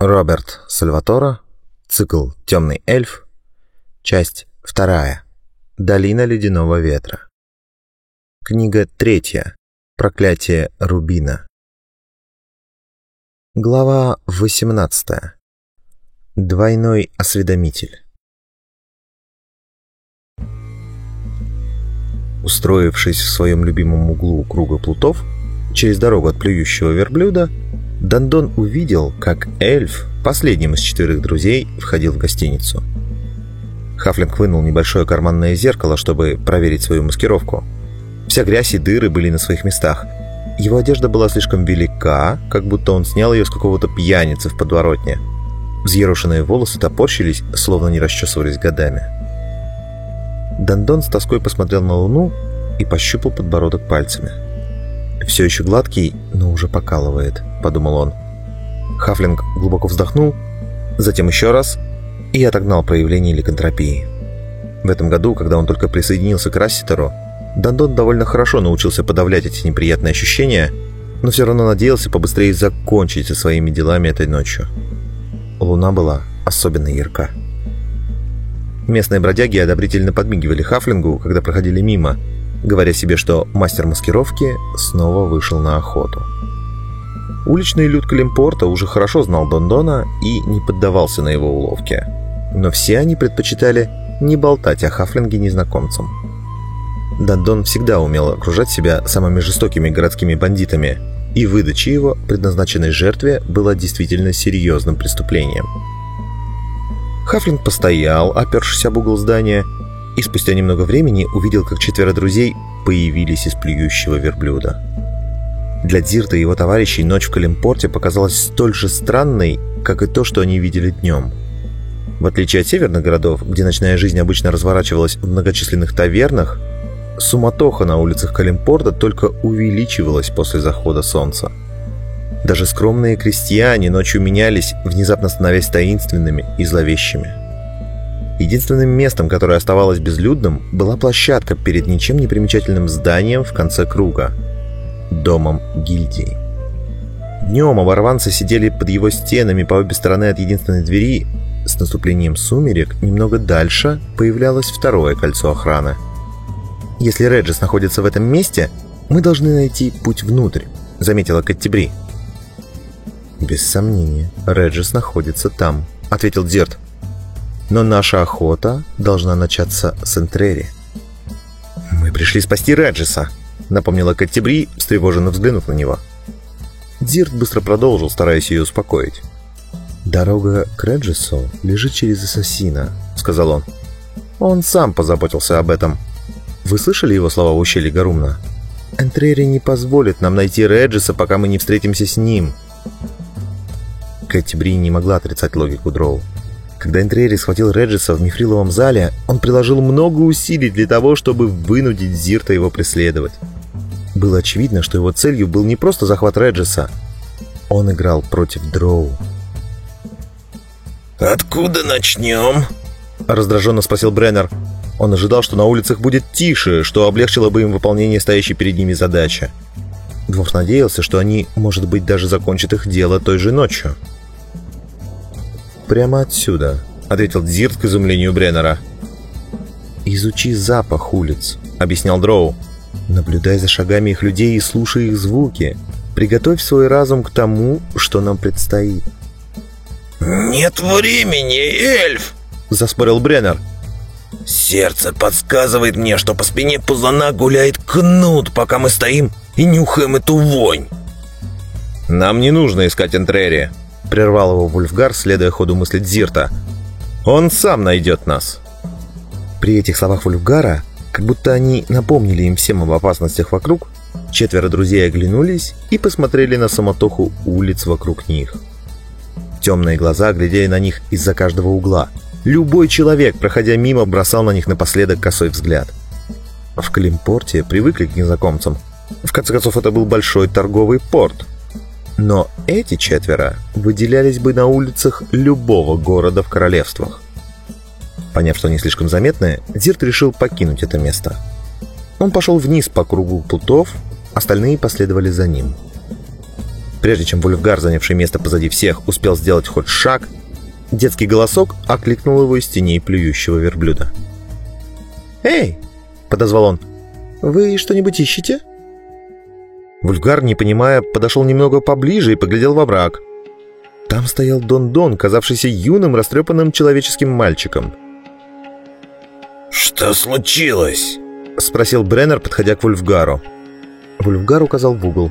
Роберт Сальватора, цикл «Темный эльф», часть вторая, «Долина ледяного ветра». Книга третья, «Проклятие Рубина». Глава 18. Двойной осведомитель. Устроившись в своем любимом углу круга плутов, через дорогу от плюющего верблюда, Дандон увидел, как эльф, последним из четверых друзей, входил в гостиницу. Хафлинг вынул небольшое карманное зеркало, чтобы проверить свою маскировку. Вся грязь и дыры были на своих местах. Его одежда была слишком велика, как будто он снял ее с какого-то пьяницы в подворотне. Взъерошенные волосы топорщились, словно не расчесывались годами. Дандон с тоской посмотрел на луну и пощупал подбородок пальцами. «Все еще гладкий, но уже покалывает», — подумал он. Хафлинг глубоко вздохнул, затем еще раз и отогнал проявление ликантропии. В этом году, когда он только присоединился к Расситеру, Дандон довольно хорошо научился подавлять эти неприятные ощущения, но все равно надеялся побыстрее закончить со своими делами этой ночью. Луна была особенно ярка. Местные бродяги одобрительно подмигивали Хафлингу, когда проходили мимо, говоря себе, что мастер маскировки снова вышел на охоту. Уличный люд Калимпорта уже хорошо знал Дондона и не поддавался на его уловки. Но все они предпочитали не болтать о Хафлинге незнакомцам. Дондон всегда умел окружать себя самыми жестокими городскими бандитами, и выдача его, предназначенной жертве, была действительно серьезным преступлением. Хафлинг постоял, опершись об угол здания, и спустя немного времени увидел, как четверо друзей появились из плюющего верблюда. Для Дзирта и его товарищей ночь в Калимпорте показалась столь же странной, как и то, что они видели днем. В отличие от северных городов, где ночная жизнь обычно разворачивалась в многочисленных тавернах, суматоха на улицах Калимпорта только увеличивалась после захода солнца. Даже скромные крестьяне ночью менялись, внезапно становясь таинственными и зловещими. Единственным местом, которое оставалось безлюдным, была площадка перед ничем не примечательным зданием в конце круга – домом гильдии. Днем оборванцы сидели под его стенами по обе стороны от единственной двери. С наступлением сумерек немного дальше появлялось второе кольцо охраны. «Если Реджис находится в этом месте, мы должны найти путь внутрь», — заметила Каттебри. «Без сомнения, Реджис находится там», — ответил Дзерт. Но наша охота должна начаться с Энтрери. «Мы пришли спасти Реджиса», — напомнила Каттебри, встревоженно взглянув на него. Дирт быстро продолжил, стараясь ее успокоить. «Дорога к Реджису лежит через Ассасина», — сказал он. «Он сам позаботился об этом. Вы слышали его слова в ущелье Гарумна? Энтрери не позволит нам найти Реджиса, пока мы не встретимся с ним». Кэти Бри не могла отрицать логику Дроу. Когда Энтрери схватил Реджиса в мифриловом зале, он приложил много усилий для того, чтобы вынудить Зирта его преследовать. Было очевидно, что его целью был не просто захват Реджиса. Он играл против Дроу. «Откуда начнем?» — раздраженно спросил Бреннер. Он ожидал, что на улицах будет тише, что облегчило бы им выполнение стоящей перед ними задачи. Дворф надеялся, что они, может быть, даже закончат их дело той же ночью прямо отсюда», — ответил Дзирт к изумлению Бреннера. «Изучи запах улиц», — объяснял Дроу. «Наблюдай за шагами их людей и слушай их звуки. Приготовь свой разум к тому, что нам предстоит». «Нет времени, эльф!» — заспорил Бреннер. «Сердце подсказывает мне, что по спине пузана гуляет кнут, пока мы стоим и нюхаем эту вонь». «Нам не нужно искать Энтрери», Прервал его Вульфгар, следуя ходу мысли Дзирта. «Он сам найдет нас!» При этих словах Вульфгара, как будто они напомнили им всем об опасностях вокруг, четверо друзей оглянулись и посмотрели на самотоху улиц вокруг них. Темные глаза глядели на них из-за каждого угла. Любой человек, проходя мимо, бросал на них напоследок косой взгляд. В Калимпорте привыкли к незнакомцам. В конце концов, это был большой торговый порт, но эти четверо выделялись бы на улицах любого города в королевствах. Поняв, что они слишком заметны, Зирт решил покинуть это место. Он пошел вниз по кругу путов, остальные последовали за ним. Прежде чем Вульфгар, занявший место позади всех, успел сделать хоть шаг, детский голосок окликнул его из теней плюющего верблюда. «Эй!» — подозвал он. «Вы что-нибудь ищете?» Вульфгар, не понимая, подошел немного поближе и поглядел во враг. Там стоял Дон-Дон, казавшийся юным, растрепанным человеческим мальчиком. «Что случилось?» — спросил Бреннер, подходя к Вульфгару. Вульфгар указал в угол.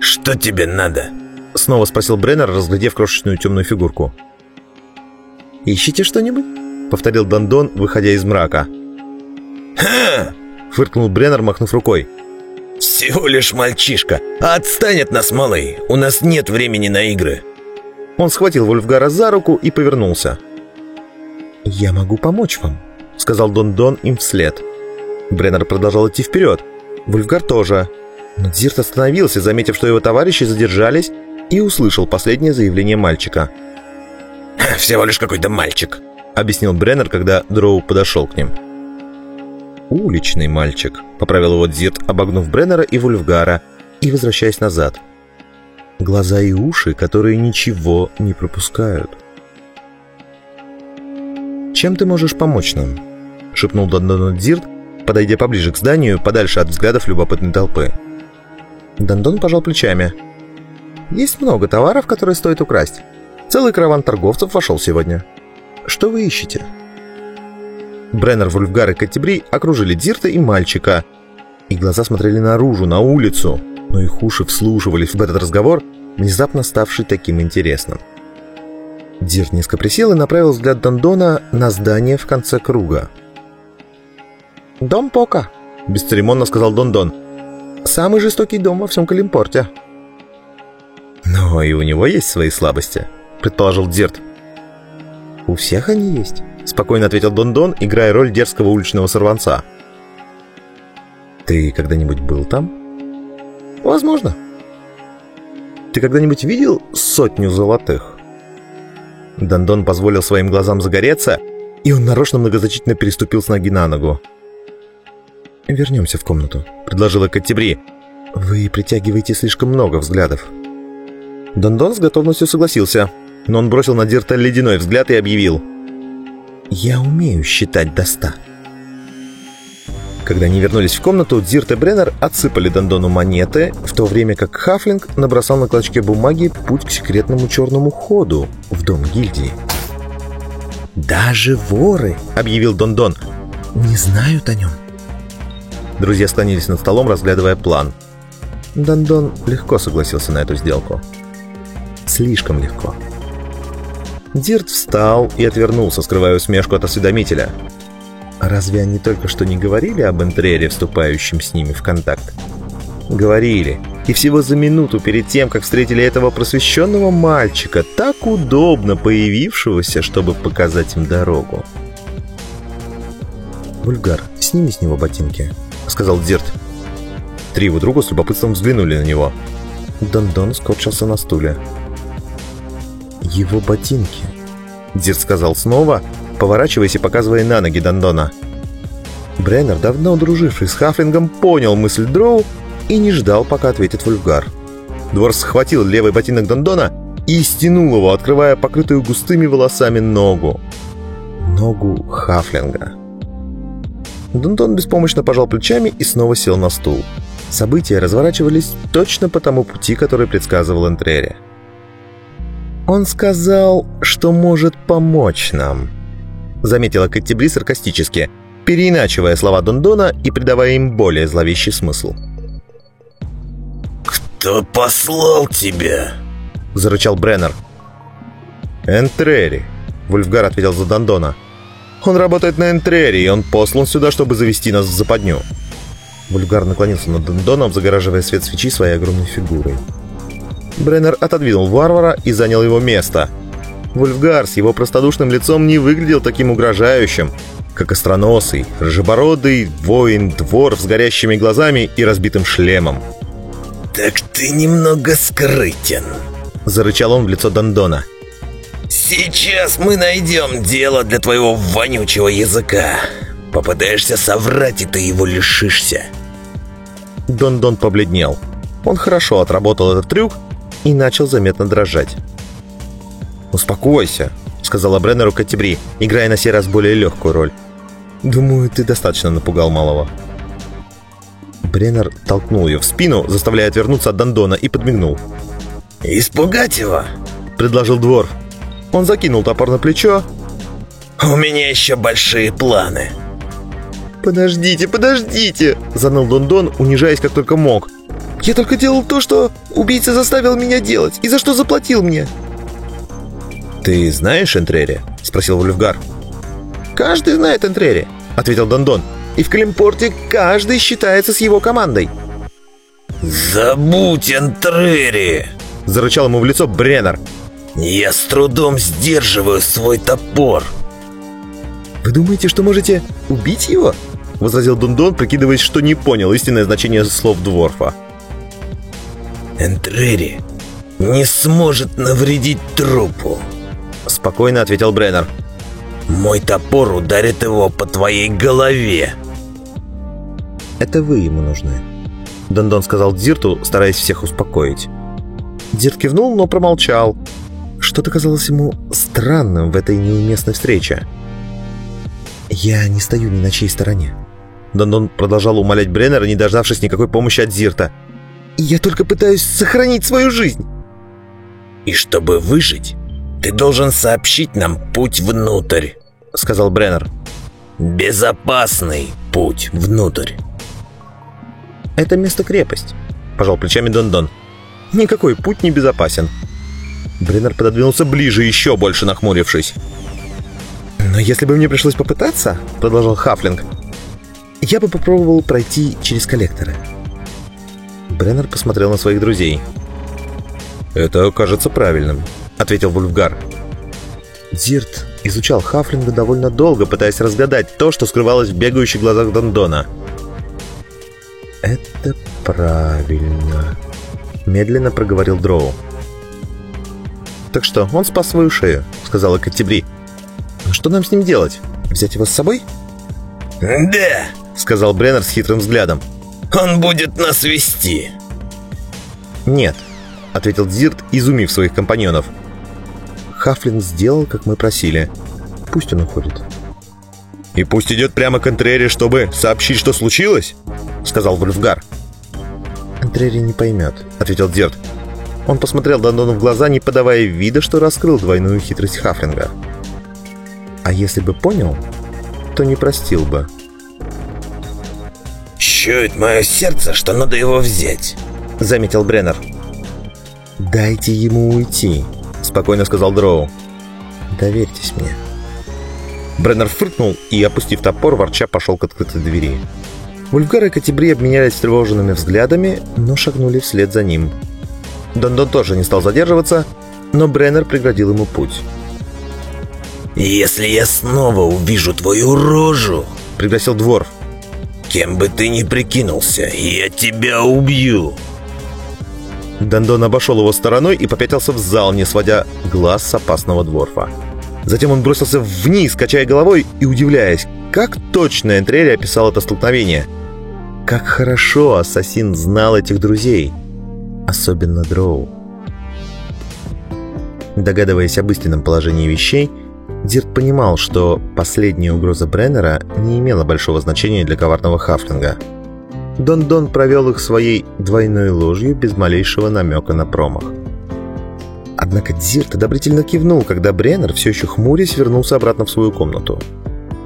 «Что тебе надо?» — снова спросил Бреннер, разглядев крошечную темную фигурку. «Ищите что-нибудь?» — повторил Дондон, выходя из мрака. «Ха!» — фыркнул Бреннер, махнув рукой. «Всего лишь мальчишка. Отстань от нас, малый. У нас нет времени на игры». Он схватил Вульфгара за руку и повернулся. «Я могу помочь вам», — сказал Дон Дон им вслед. Бреннер продолжал идти вперед. Вульфгар тоже. Но Дзирт остановился, заметив, что его товарищи задержались, и услышал последнее заявление мальчика. «Всего лишь какой-то мальчик», — объяснил Бреннер, когда Дроу подошел к ним. «Уличный мальчик», — поправил его Дзирт, обогнув Бреннера и Вульфгара и возвращаясь назад. Глаза и уши, которые ничего не пропускают. «Чем ты можешь помочь нам?» — шепнул Дандону Дзирт, подойдя поближе к зданию, подальше от взглядов любопытной толпы. Дандон пожал плечами. «Есть много товаров, которые стоит украсть. Целый караван торговцев вошел сегодня. Что вы ищете?» Бреннер, Вульфгар и Каттебри окружили Дзирта и мальчика. Их глаза смотрели наружу, на улицу, но их уши вслушивались в этот разговор, внезапно ставший таким интересным. Дирт низко присел и направил взгляд Дандона на здание в конце круга. «Дом Пока», — бесцеремонно сказал Дондон. «Самый жестокий дом во всем Калимпорте». «Но и у него есть свои слабости», — предположил Дирт. «У всех они есть», — спокойно ответил Дондон, играя роль дерзкого уличного сорванца. «Ты когда-нибудь был там?» «Возможно». «Ты когда-нибудь видел сотню золотых?» Дондон позволил своим глазам загореться, и он нарочно многозначительно переступил с ноги на ногу. «Вернемся в комнату», — предложила Каттебри. «Вы притягиваете слишком много взглядов». Дондон с готовностью согласился, но он бросил на Дирта ледяной взгляд и объявил. «Я умею считать до ста». Когда они вернулись в комнату, Дзирт и Бреннер отсыпали Дондону монеты, в то время как Хафлинг набросал на клочке бумаги путь к секретному черному ходу в дом гильдии. «Даже воры», — объявил Дондон, — «не знают о нем». Друзья склонились над столом, разглядывая план. Дондон легко согласился на эту сделку. Слишком легко. Дирт встал и отвернулся, скрывая усмешку от осведомителя. Разве они только что не говорили об Энтрере, вступающем с ними в контакт? Говорили. И всего за минуту перед тем, как встретили этого просвещенного мальчика, так удобно появившегося, чтобы показать им дорогу. «Вульгар, сними с него ботинки», — сказал Дирт. Три его друга с любопытством взглянули на него. Дондон скорчился на стуле. «Его ботинки», — Дирт сказал снова, поворачиваясь и показывая на ноги Дондона. Бреннер, давно друживший с Хафлингом, понял мысль Дроу и не ждал, пока ответит Вульфгар. Двор схватил левый ботинок Дондона и стянул его, открывая покрытую густыми волосами ногу. Ногу Хафлинга. Дондон беспомощно пожал плечами и снова сел на стул. События разворачивались точно по тому пути, который предсказывал Энтрери. «Он сказал, что может помочь нам», — заметила Каттебри саркастически, переиначивая слова Дондона и придавая им более зловещий смысл. «Кто послал тебя?» — зарычал Бреннер. «Энтрери», — Вульфгар ответил за Дондона. Он работает на Энтрере, и он послан сюда, чтобы завести нас в западню». Вульгар наклонился над Дондоном, загораживая свет свечи своей огромной фигурой. Бреннер отодвинул варвара и занял его место. Вульфгар с его простодушным лицом не выглядел таким угрожающим, как остроносый, рыжебородый воин-двор с горящими глазами и разбитым шлемом. «Так ты немного скрытен», — зарычал он в лицо Дондона. Сейчас мы найдем дело для твоего вонючего языка. Попытаешься соврать, и ты его лишишься. Дон-Дон побледнел. Он хорошо отработал этот трюк и начал заметно дрожать. «Успокойся», — сказала Бреннеру Каттебри, играя на сей раз более легкую роль. «Думаю, ты достаточно напугал малого». Бреннер толкнул ее в спину, заставляя отвернуться от Дандона, и подмигнул. «Испугать его?» — предложил Дворф. Он закинул топор на плечо. «У меня еще большие планы». «Подождите, подождите!» — заныл Дондон, унижаясь как только мог. «Я только делал то, что убийца заставил меня делать, и за что заплатил мне». «Ты знаешь Энтрери?» — спросил Вульфгар. «Каждый знает Энтрери», — ответил Дондон. «И в Климпорте каждый считается с его командой». «Забудь Энтрери!» — зарычал ему в лицо Бреннер. «Я с трудом сдерживаю свой топор». «Вы думаете, что можете убить его?» — возразил Дундон, прикидываясь, что не понял истинное значение слов Дворфа. «Энтрери не сможет навредить трупу», — спокойно ответил Бреннер. «Мой топор ударит его по твоей голове». «Это вы ему нужны», — Дондон сказал Дзирту, стараясь всех успокоить. Дзирт кивнул, но промолчал. Что-то казалось ему странным в этой неуместной встрече. «Я не стою ни на чьей стороне». Дондон продолжал умолять Бреннера, не дождавшись никакой помощи от Зирта. «Я только пытаюсь сохранить свою жизнь». «И чтобы выжить, ты должен сообщить нам путь внутрь», — сказал Бреннер. «Безопасный путь внутрь». «Это место крепость», — пожал плечами Дондон. «Никакой путь не безопасен». Бреннер пододвинулся ближе, еще больше нахмурившись. «Но если бы мне пришлось попытаться», — продолжал Хафлинг, «я бы попробовал пройти через коллекторы». Бреннер посмотрел на своих друзей. «Это кажется правильным», — ответил Вульфгар. Зирт изучал Хафлинга довольно долго, пытаясь разгадать то, что скрывалось в бегающих глазах Дондона. «Это правильно», — медленно проговорил Дроу. «Так что, он спас свою шею», — сказала Каттебри. «Но что нам с ним делать? Взять его с собой?» «Да», — сказал Бреннер с хитрым взглядом. «Он будет нас вести». «Нет», — ответил Дзирт, изумив своих компаньонов. Хафлин сделал, как мы просили. Пусть он уходит». «И пусть идет прямо к Энтрери, чтобы сообщить, что случилось?» — сказал Вульфгар. «Энтрери не поймет», — ответил Дзирт. Он посмотрел Дандону в глаза, не подавая вида, что раскрыл двойную хитрость Хафлинга. А если бы понял, то не простил бы. «Чует мое сердце, что надо его взять», — заметил Бреннер. «Дайте ему уйти», — спокойно сказал Дроу. «Доверьтесь мне». Бреннер фыркнул и, опустив топор, ворча пошел к открытой двери. Вульфгар и Катебри обменялись тревоженными взглядами, но шагнули вслед за ним. Дондон тоже не стал задерживаться, но Бреннер преградил ему путь. «Если я снова увижу твою рожу», — пригласил Дворф, «кем бы ты ни прикинулся, я тебя убью». Дондон обошел его стороной и попятился в зал, не сводя глаз с опасного Дворфа. Затем он бросился вниз, качая головой и удивляясь, как точно Энтрери описал это столкновение. Как хорошо ассасин знал этих друзей — особенно Дроу. Догадываясь об истинном положении вещей, Дирт понимал, что последняя угроза Бреннера не имела большого значения для коварного Хафлинга. Дон-Дон провел их своей двойной ложью без малейшего намека на промах. Однако Дзирт одобрительно кивнул, когда Бреннер, все еще хмурясь, вернулся обратно в свою комнату.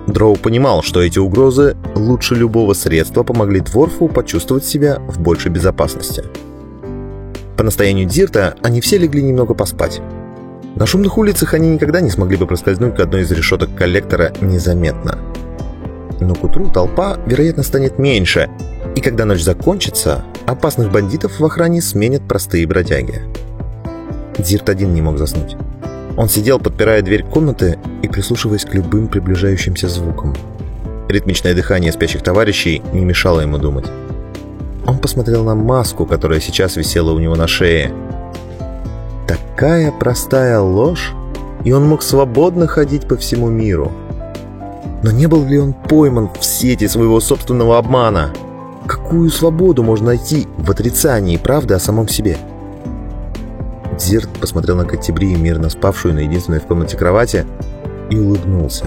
Дроу понимал, что эти угрозы лучше любого средства помогли Дворфу почувствовать себя в большей безопасности. По настоянию Дирта они все легли немного поспать. На шумных улицах они никогда не смогли бы проскользнуть к одной из решеток коллектора незаметно. Но к утру толпа, вероятно, станет меньше, и когда ночь закончится, опасных бандитов в охране сменят простые бродяги. Дирт один не мог заснуть. Он сидел, подпирая дверь комнаты и прислушиваясь к любым приближающимся звукам. Ритмичное дыхание спящих товарищей не мешало ему думать. Он посмотрел на маску, которая сейчас висела у него на шее. Такая простая ложь, и он мог свободно ходить по всему миру. Но не был ли он пойман в сети своего собственного обмана? какую свободу можно найти в отрицании правды о самом себе? Дзирт посмотрел на Каттебри, мирно спавшую на единственной в комнате кровати, и улыбнулся.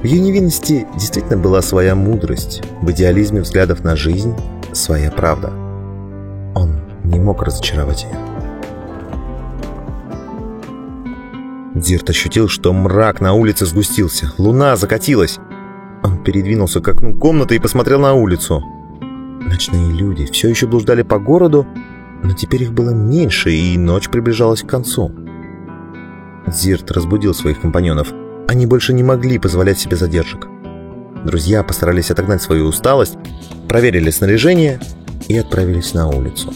В ее невинности действительно была своя мудрость, в идеализме взглядов на жизнь своя правда. Он не мог разочаровать ее. Дзирт ощутил, что мрак на улице сгустился, луна закатилась. Он передвинулся к окну комнаты и посмотрел на улицу. Ночные люди все еще блуждали по городу, но теперь их было меньше, и ночь приближалась к концу. Зирт разбудил своих компаньонов. Они больше не могли позволять себе задержек. Друзья постарались отогнать свою усталость, проверили снаряжение и отправились на улицу.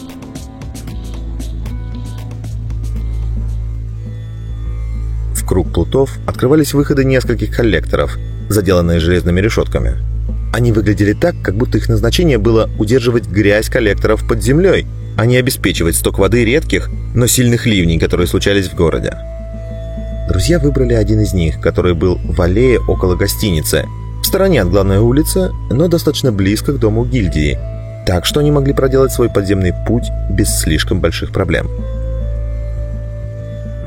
Круг плутов открывались выходы нескольких коллекторов, заделанные железными решетками. Они выглядели так, как будто их назначение было удерживать грязь коллекторов под землей, а не обеспечивать сток воды редких, но сильных ливней, которые случались в городе. Друзья выбрали один из них, который был в аллее около гостиницы, в стороне от главной улицы, но достаточно близко к дому гильдии, так что они могли проделать свой подземный путь без слишком больших проблем.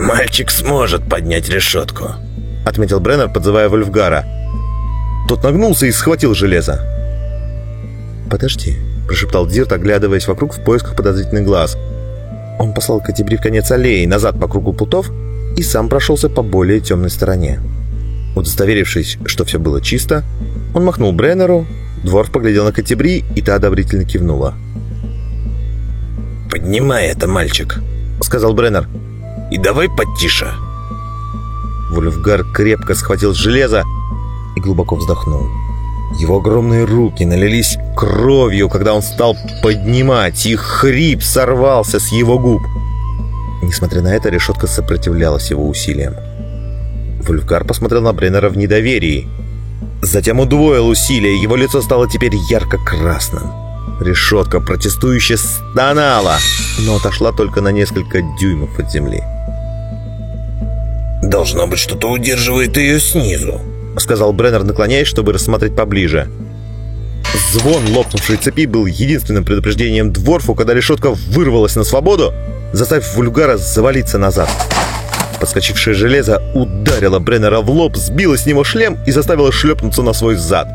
«Мальчик сможет поднять решетку», — отметил Бреннер, подзывая Вольфгара. Тот нагнулся и схватил железо. «Подожди», — прошептал Дирт, оглядываясь вокруг в поисках подозрительных глаз. Он послал Катебри в конец аллеи, назад по кругу плутов, и сам прошелся по более темной стороне. Удостоверившись, что все было чисто, он махнул Бреннеру, Дворф поглядел на Катебри, и та одобрительно кивнула. «Поднимай это, мальчик», — сказал Бреннер. И давай потише. Вульфгар крепко схватил железо и глубоко вздохнул. Его огромные руки налились кровью, когда он стал поднимать, и хрип сорвался с его губ. Несмотря на это, решетка сопротивлялась его усилиям. Вульфгар посмотрел на Бреннера в недоверии. Затем удвоил усилия, его лицо стало теперь ярко-красным. Решетка протестующе стонала, но отошла только на несколько дюймов от земли. «Должно быть, что-то удерживает ее снизу», — сказал Бреннер, наклоняясь, чтобы рассмотреть поближе. Звон лопнувшей цепи был единственным предупреждением Дворфу, когда решетка вырвалась на свободу, заставив Вульгара завалиться назад. Подскочившее железо ударило Бреннера в лоб, сбило с него шлем и заставило шлепнуться на свой зад.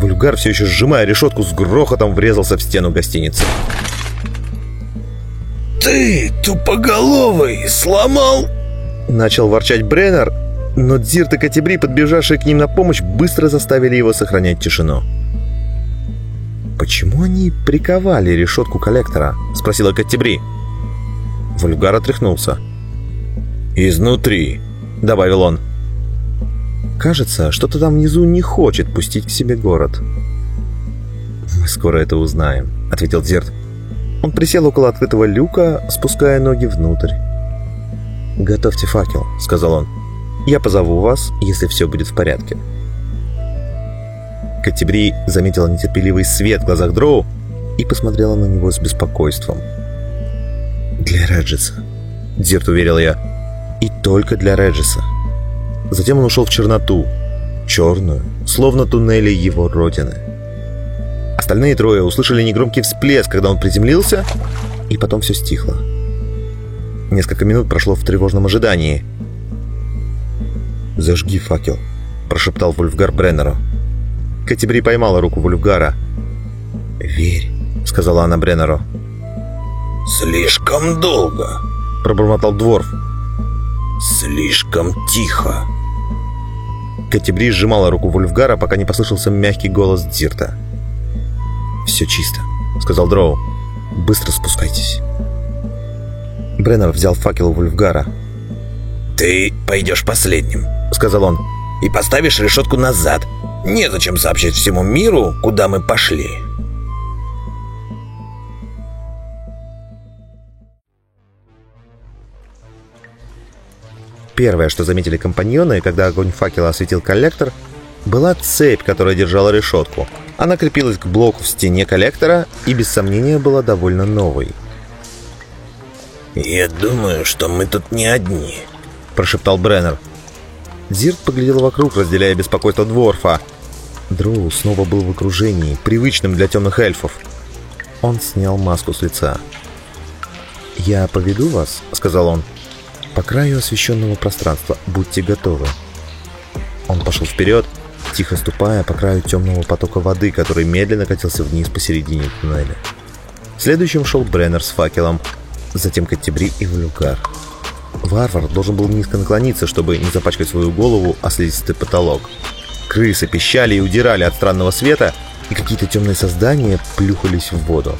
Вульгар, все еще сжимая решетку, с грохотом врезался в стену гостиницы. «Ты, тупоголовый, сломал...» Начал ворчать Бреннер, но Дзирт и Катебри, подбежавшие к ним на помощь, быстро заставили его сохранять тишину. «Почему они приковали решетку коллектора?» — спросила Катебри. Вульгар отряхнулся. «Изнутри», — добавил он. Кажется, что-то там внизу не хочет пустить к себе город. «Мы скоро это узнаем», — ответил Дзерт. Он присел около открытого люка, спуская ноги внутрь. «Готовьте факел», — сказал он. «Я позову вас, если все будет в порядке». Катебри заметила нетерпеливый свет в глазах Дроу и посмотрела на него с беспокойством. «Для Реджиса», — Дзирт уверил я. «И только для Реджиса». Затем он ушел в черноту, черную, словно туннели его родины. Остальные трое услышали негромкий всплеск, когда он приземлился, и потом все стихло. Несколько минут прошло в тревожном ожидании. «Зажги факел», — прошептал Вульфгар Бреннеру. Катебри поймала руку Вульфгара. «Верь», — сказала она Бреннеру. «Слишком долго», — пробормотал Дворф. «Слишком тихо». Катебри сжимала руку Вульфгара, пока не послышался мягкий голос Дзирта. «Все чисто», — сказал Дроу. «Быстро спускайтесь». Бреннер взял факел у Вульфгара. «Ты пойдешь последним», — сказал он, — «и поставишь решетку назад. Незачем сообщать всему миру, куда мы пошли». Первое, что заметили компаньоны, когда огонь факела осветил коллектор, была цепь, которая держала решетку. Она крепилась к блоку в стене коллектора и, без сомнения, была довольно новой. «Я думаю, что мы тут не одни», – прошептал Бреннер. Зирт поглядел вокруг, разделяя беспокойство Дворфа. Дроу снова был в окружении, привычным для темных эльфов. Он снял маску с лица. «Я поведу вас», — сказал он, — «по краю освещенного пространства. Будьте готовы». Он пошел вперед, тихо ступая по краю темного потока воды, который медленно катился вниз посередине туннеля. Следующим шел Бреннер с факелом, затем Каттебри и Валюгар. Варвар должен был низко наклониться, чтобы не запачкать свою голову о слизистый потолок. Крысы пищали и удирали от странного света, и какие-то темные создания плюхались в воду.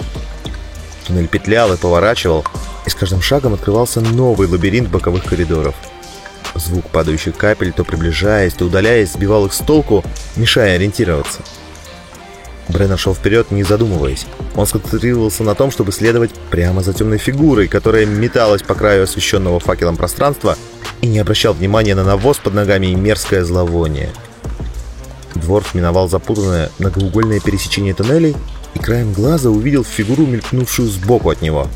Туннель петлял и поворачивал, и с каждым шагом открывался новый лабиринт боковых коридоров. Звук падающих капель, то приближаясь, то удаляясь, сбивал их с толку, мешая ориентироваться. Бреннер шел вперед, не задумываясь. Он сконцентрировался на том, чтобы следовать прямо за темной фигурой, которая металась по краю освещенного факелом пространства и не обращал внимания на навоз под ногами и мерзкое зловоние. Дворф миновал запутанное многоугольное пересечение туннелей и краем глаза увидел фигуру, мелькнувшую сбоку от него.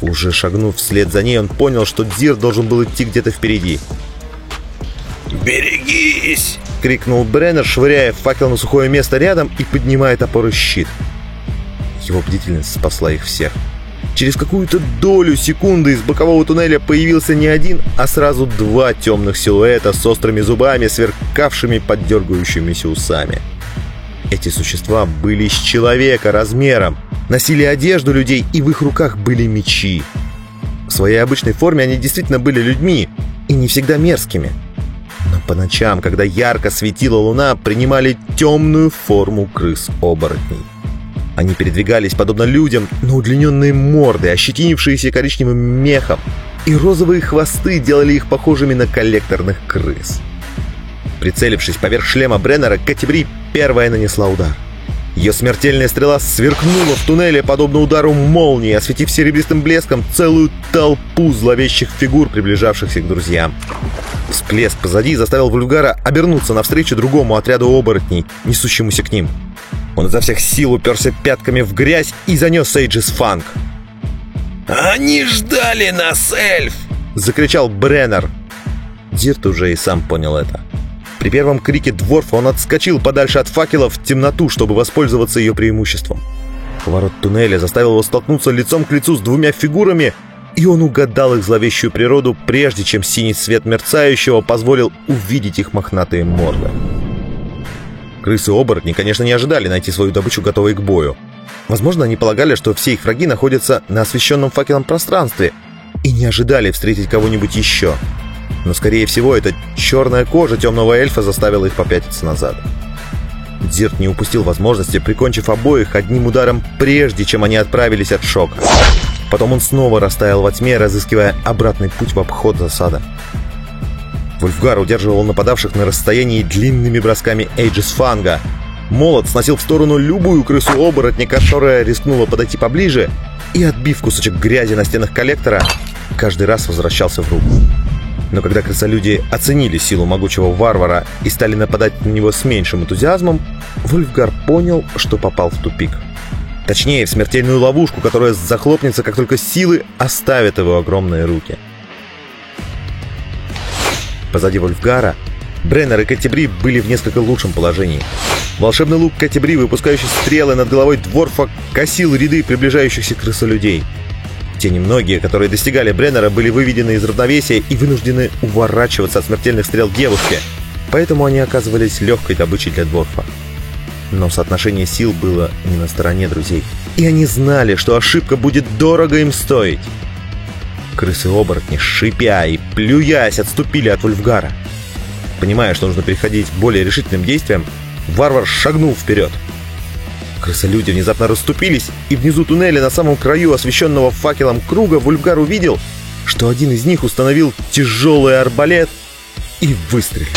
Уже шагнув вслед за ней, он понял, что Дзир должен был идти где-то впереди. «Берегись!» — крикнул Бреннер, швыряя факел на сухое место рядом и поднимая топор и щит. Его бдительность спасла их всех. Через какую-то долю секунды из бокового туннеля появился не один, а сразу два темных силуэта с острыми зубами, сверкавшими под дергающимися усами. Эти существа были с человека размером, носили одежду людей, и в их руках были мечи. В своей обычной форме они действительно были людьми, и не всегда мерзкими — но по ночам, когда ярко светила луна, принимали темную форму крыс-оборотней. Они передвигались подобно людям, но удлиненные морды, ощетинившиеся коричневым мехом, и розовые хвосты делали их похожими на коллекторных крыс. Прицелившись поверх шлема Бреннера, Катебри первая нанесла удар. Ее смертельная стрела сверкнула в туннеле, подобно удару молнии, осветив серебристым блеском целую толпу зловещих фигур, приближавшихся к друзьям. Всплеск позади заставил Вульгара обернуться навстречу другому отряду оборотней, несущемуся к ним. Он изо всех сил уперся пятками в грязь и занес Эйджис Фанк. «Они ждали нас, эльф!» — закричал Бреннер. Дирт уже и сам понял это. При первом крике Дворфа он отскочил подальше от факелов в темноту, чтобы воспользоваться ее преимуществом. Поворот туннеля заставил его столкнуться лицом к лицу с двумя фигурами, и он угадал их зловещую природу, прежде чем синий свет мерцающего позволил увидеть их мохнатые морды. Крысы-оборотни, конечно, не ожидали найти свою добычу готовой к бою. Возможно, они полагали, что все их враги находятся на освещенном факелом пространстве и не ожидали встретить кого-нибудь еще. Но, скорее всего, эта черная кожа темного эльфа заставила их попятиться назад. Дзирт не упустил возможности, прикончив обоих одним ударом, прежде чем они отправились от шока. Потом он снова растаял во тьме, разыскивая обратный путь в обход засада. Вульфгар удерживал нападавших на расстоянии длинными бросками Эйджис Фанга. Молот сносил в сторону любую крысу-оборотня, которая рискнула подойти поближе, и, отбив кусочек грязи на стенах коллектора, каждый раз возвращался в руку. Но когда крысолюди оценили силу могучего варвара и стали нападать на него с меньшим энтузиазмом, Вульфгар понял, что попал в тупик. Точнее, в смертельную ловушку, которая захлопнется, как только силы оставят его огромные руки. Позади Вольфгара Бреннер и Катебри были в несколько лучшем положении. Волшебный лук Катебри, выпускающий стрелы над головой Дворфа, косил ряды приближающихся крысолюдей. Те немногие, которые достигали Бреннера, были выведены из равновесия и вынуждены уворачиваться от смертельных стрел девушки, поэтому они оказывались легкой добычей для Дворфа. Но соотношение сил было не на стороне друзей. И они знали, что ошибка будет дорого им стоить. Крысы-оборотни, шипя и плюясь, отступили от Вульфгара. Понимая, что нужно переходить к более решительным действиям, варвар шагнул вперед. Крысолюди внезапно расступились, и внизу туннеля на самом краю освещенного факелом круга Вульфгар увидел, что один из них установил тяжелый арбалет и выстрелил.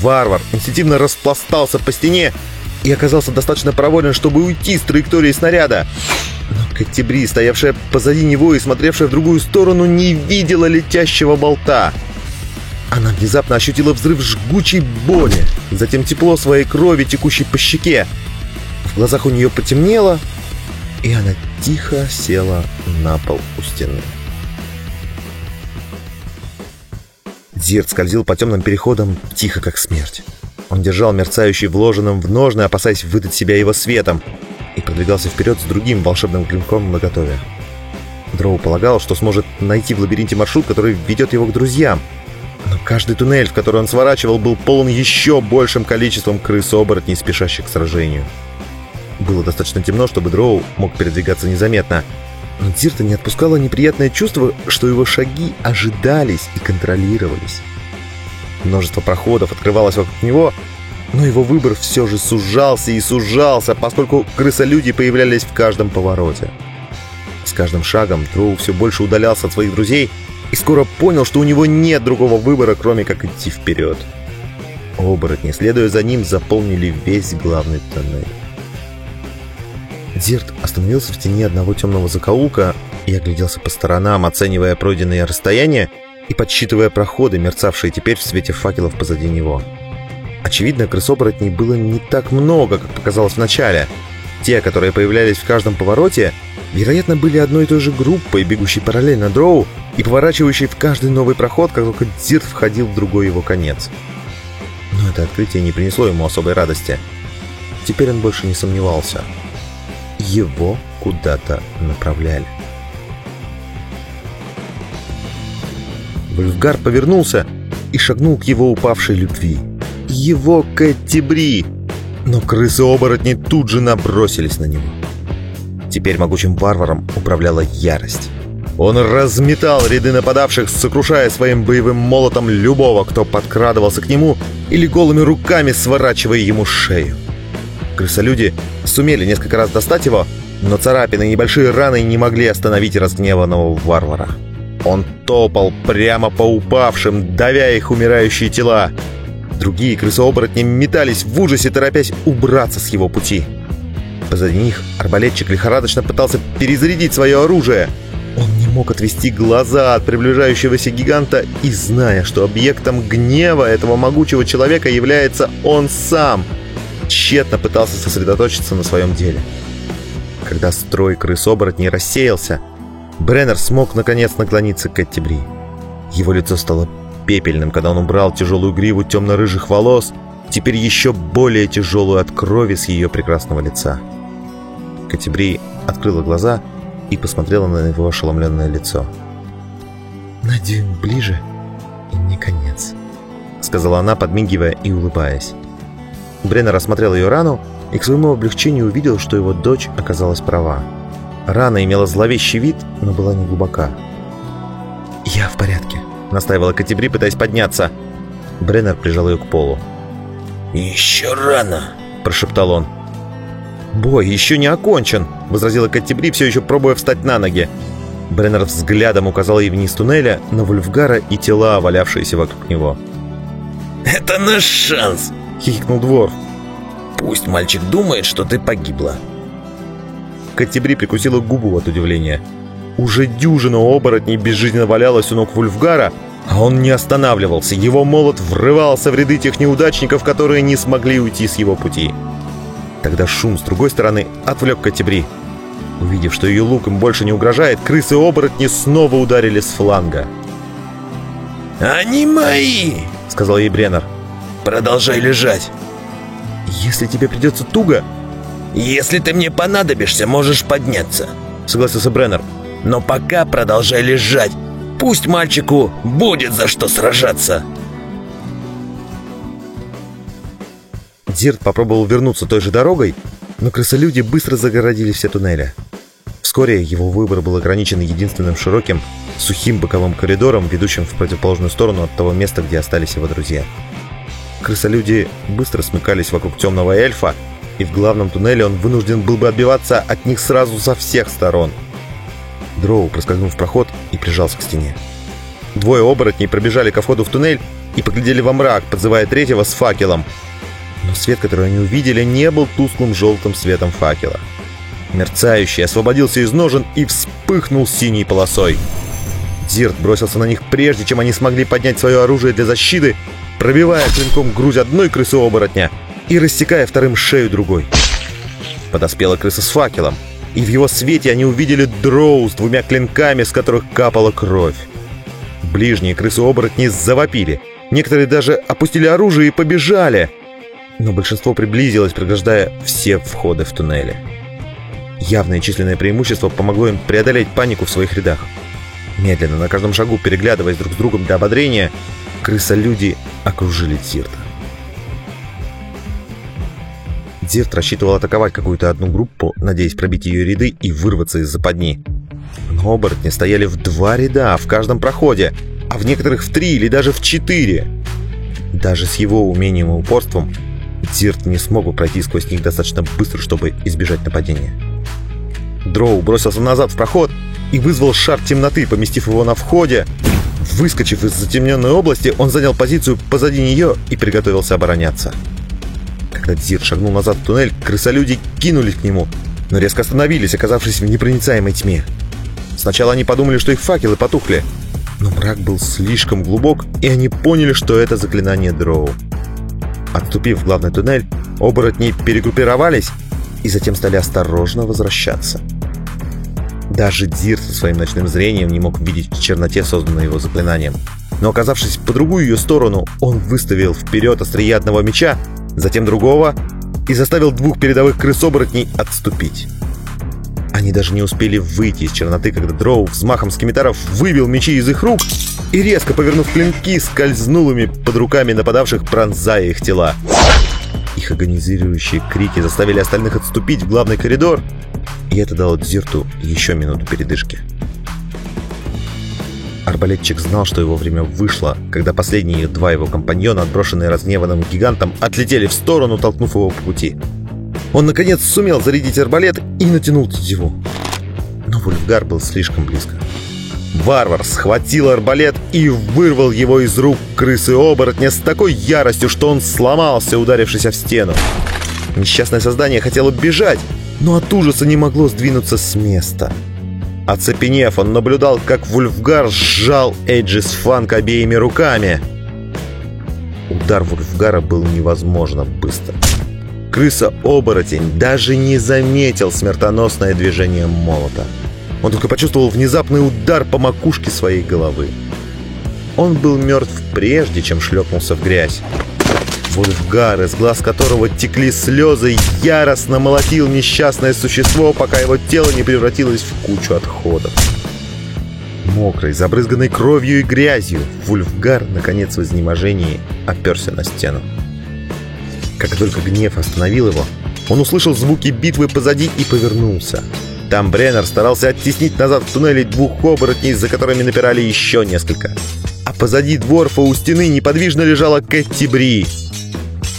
Варвар инстинктивно распластался по стене и оказался достаточно проворен, чтобы уйти с траектории снаряда. Но Каттебри, стоявшая позади него и смотревшая в другую сторону, не видела летящего болта. Она внезапно ощутила взрыв жгучей боли, затем тепло своей крови, текущей по щеке. В глазах у нее потемнело, и она тихо села на пол у стены. Дирт скользил по темным переходам тихо, как смерть. Он держал мерцающий вложенным в ножны, опасаясь выдать себя его светом, и продвигался вперед с другим волшебным клинком наготове. Дроу полагал, что сможет найти в лабиринте маршрут, который ведет его к друзьям. Каждый туннель, в который он сворачивал, был полон еще большим количеством крыс-оборотней, спешащих к сражению. Было достаточно темно, чтобы Дроу мог передвигаться незаметно. Но Дзирта не отпускало неприятное чувство, что его шаги ожидались и контролировались. Множество проходов открывалось вокруг него, но его выбор все же сужался и сужался, поскольку крысолюди появлялись в каждом повороте. С каждым шагом Дроу все больше удалялся от своих друзей и скоро понял, что у него нет другого выбора, кроме как идти вперед. Оборотни, следуя за ним, заполнили весь главный тоннель. Зирт остановился в тени одного темного закоулка и огляделся по сторонам, оценивая пройденные расстояния и подсчитывая проходы, мерцавшие теперь в свете факелов позади него. Очевидно, крысоборотней было не так много, как показалось вначале. Те, которые появлялись в каждом повороте, вероятно, были одной и той же группой, бегущей параллельно дроу и поворачивающей в каждый новый проход, как только Дзирт входил в другой его конец. Но это открытие не принесло ему особой радости. Теперь он больше не сомневался. Его куда-то направляли. Вольфгар повернулся и шагнул к его упавшей любви. Его Кэттибри! Но крысы-оборотни тут же набросились на него. Теперь могучим варваром управляла ярость. Он разметал ряды нападавших, сокрушая своим боевым молотом любого, кто подкрадывался к нему, или голыми руками сворачивая ему шею. Крысолюди сумели несколько раз достать его, но царапины и небольшие раны не могли остановить разгневанного варвара. Он топал прямо по упавшим, давя их умирающие тела. Другие крысооборотни метались в ужасе, торопясь убраться с его пути. Позади них арбалетчик лихорадочно пытался перезарядить свое оружие. Мог отвести глаза от приближающегося гиганта и, зная, что объектом гнева этого могучего человека является он сам, тщетно пытался сосредоточиться на своем деле. Когда строй крыс-оборотней рассеялся, Бреннер смог наконец наклониться к Эттибри. Его лицо стало пепельным, когда он убрал тяжелую гриву темно-рыжих волос, теперь еще более тяжелую от крови с ее прекрасного лица. Катебри открыла глаза и посмотрела на его ошеломленное лицо. «На дюйм ближе, и не конец», — сказала она, подмигивая и улыбаясь. Бреннер рассмотрел ее рану и к своему облегчению увидел, что его дочь оказалась права. Рана имела зловещий вид, но была не глубока. «Я в порядке», — настаивала Катебри, пытаясь подняться. Бреннер прижал ее к полу. «Еще рано», — прошептал он. «Бой еще не окончен», — возразила Каттебри, все еще пробуя встать на ноги. Бреннер взглядом указал ей вниз туннеля на Вульфгара и тела, валявшиеся вокруг него. «Это наш шанс!» — хихикнул Дворф. «Пусть мальчик думает, что ты погибла». Каттебри прикусила губу от удивления. Уже дюжина оборотней безжизненно валялась у ног Вульфгара, а он не останавливался. Его молот врывался в ряды тех неудачников, которые не смогли уйти с его пути. Тогда шум с другой стороны отвлек Катебри. Увидев, что ее лук им больше не угрожает, крысы-оборотни снова ударили с фланга. «Они мои!» — сказал ей Бреннер. «Продолжай лежать!» «Если тебе придется туго...» «Если ты мне понадобишься, можешь подняться», — согласился Бреннер. «Но пока продолжай лежать. Пусть мальчику будет за что сражаться». Дирт попробовал вернуться той же дорогой, но крысолюди быстро загородили все туннели. Вскоре его выбор был ограничен единственным широким, сухим боковым коридором, ведущим в противоположную сторону от того места, где остались его друзья. Крысолюди быстро смыкались вокруг темного эльфа, и в главном туннеле он вынужден был бы отбиваться от них сразу со всех сторон. Дроу проскользнул в проход и прижался к стене. Двое оборотней пробежали ко входу в туннель и поглядели во мрак, подзывая третьего с факелом. Но свет, который они увидели, не был тусклым желтым светом факела. Мерцающий освободился из ножен и вспыхнул синей полосой. Дирт бросился на них прежде, чем они смогли поднять свое оружие для защиты, пробивая клинком грудь одной крысы-оборотня — и растекая вторым шею другой. Подоспела крыса с факелом, и в его свете они увидели дроу с двумя клинками, с которых капала кровь. Ближние крысы-оборотни завопили. Некоторые даже опустили оружие и побежали. Но большинство приблизилось, преграждая все входы в туннели. Явное численное преимущество помогло им преодолеть панику в своих рядах. Медленно, на каждом шагу переглядываясь друг с другом для ободрения, крыса-люди окружили Дзирта. Дзирт рассчитывал атаковать какую-то одну группу, надеясь пробить ее ряды и вырваться из западни. Но оборотни стояли в два ряда в каждом проходе, а в некоторых в три или даже в четыре. Даже с его умением и упорством Дзирт не смог бы пройти сквозь них достаточно быстро, чтобы избежать нападения. Дроу бросился назад в проход и вызвал шар темноты, поместив его на входе. Выскочив из затемненной области, он занял позицию позади нее и приготовился обороняться. Когда Дзирт шагнул назад в туннель, крысолюди кинулись к нему, но резко остановились, оказавшись в непроницаемой тьме. Сначала они подумали, что их факелы потухли, но мрак был слишком глубок, и они поняли, что это заклинание Дроу. Отступив в главный туннель, оборотни перегруппировались и затем стали осторожно возвращаться. Даже Дир со своим ночным зрением не мог видеть в черноте, созданную его заклинанием. Но оказавшись по другую ее сторону, он выставил вперед острие одного меча, затем другого, и заставил двух передовых крыс-оборотней отступить. Они даже не успели выйти из черноты, когда Дроу взмахом скимитаров выбил мечи из их рук и, резко повернув клинки, скользнул ими под руками нападавших, пронзая их тела. Их агонизирующие крики заставили остальных отступить в главный коридор, и это дало Дзирту еще минуту передышки. Арбалетчик знал, что его время вышло, когда последние два его компаньона, отброшенные разгневанным гигантом, отлетели в сторону, толкнув его по пути. Он, наконец, сумел зарядить арбалет и натянул тетиву. Но Вульфгар был слишком близко. Варвар схватил арбалет и вырвал его из рук крысы-оборотня с такой яростью, что он сломался, ударившись в стену. Несчастное создание хотело бежать, но от ужаса не могло сдвинуться с места. Оцепенев, он наблюдал, как Вульфгар сжал Эйджис Фанк обеими руками. Удар Вульфгара был невозможно быстро. Крыса-оборотень даже не заметил смертоносное движение молота. Он только почувствовал внезапный удар по макушке своей головы. Он был мертв прежде, чем шлепнулся в грязь. Вульфгар, из глаз которого текли слезы, яростно молотил несчастное существо, пока его тело не превратилось в кучу отходов. Мокрый, забрызганный кровью и грязью, Вульфгар, наконец в изнеможении, оперся на стену. Как только гнев остановил его, он услышал звуки битвы позади и повернулся. Там Бреннер старался оттеснить назад в туннеле двух оборотней, за которыми напирали еще несколько. А позади дворфа у стены неподвижно лежала Кэти Бри.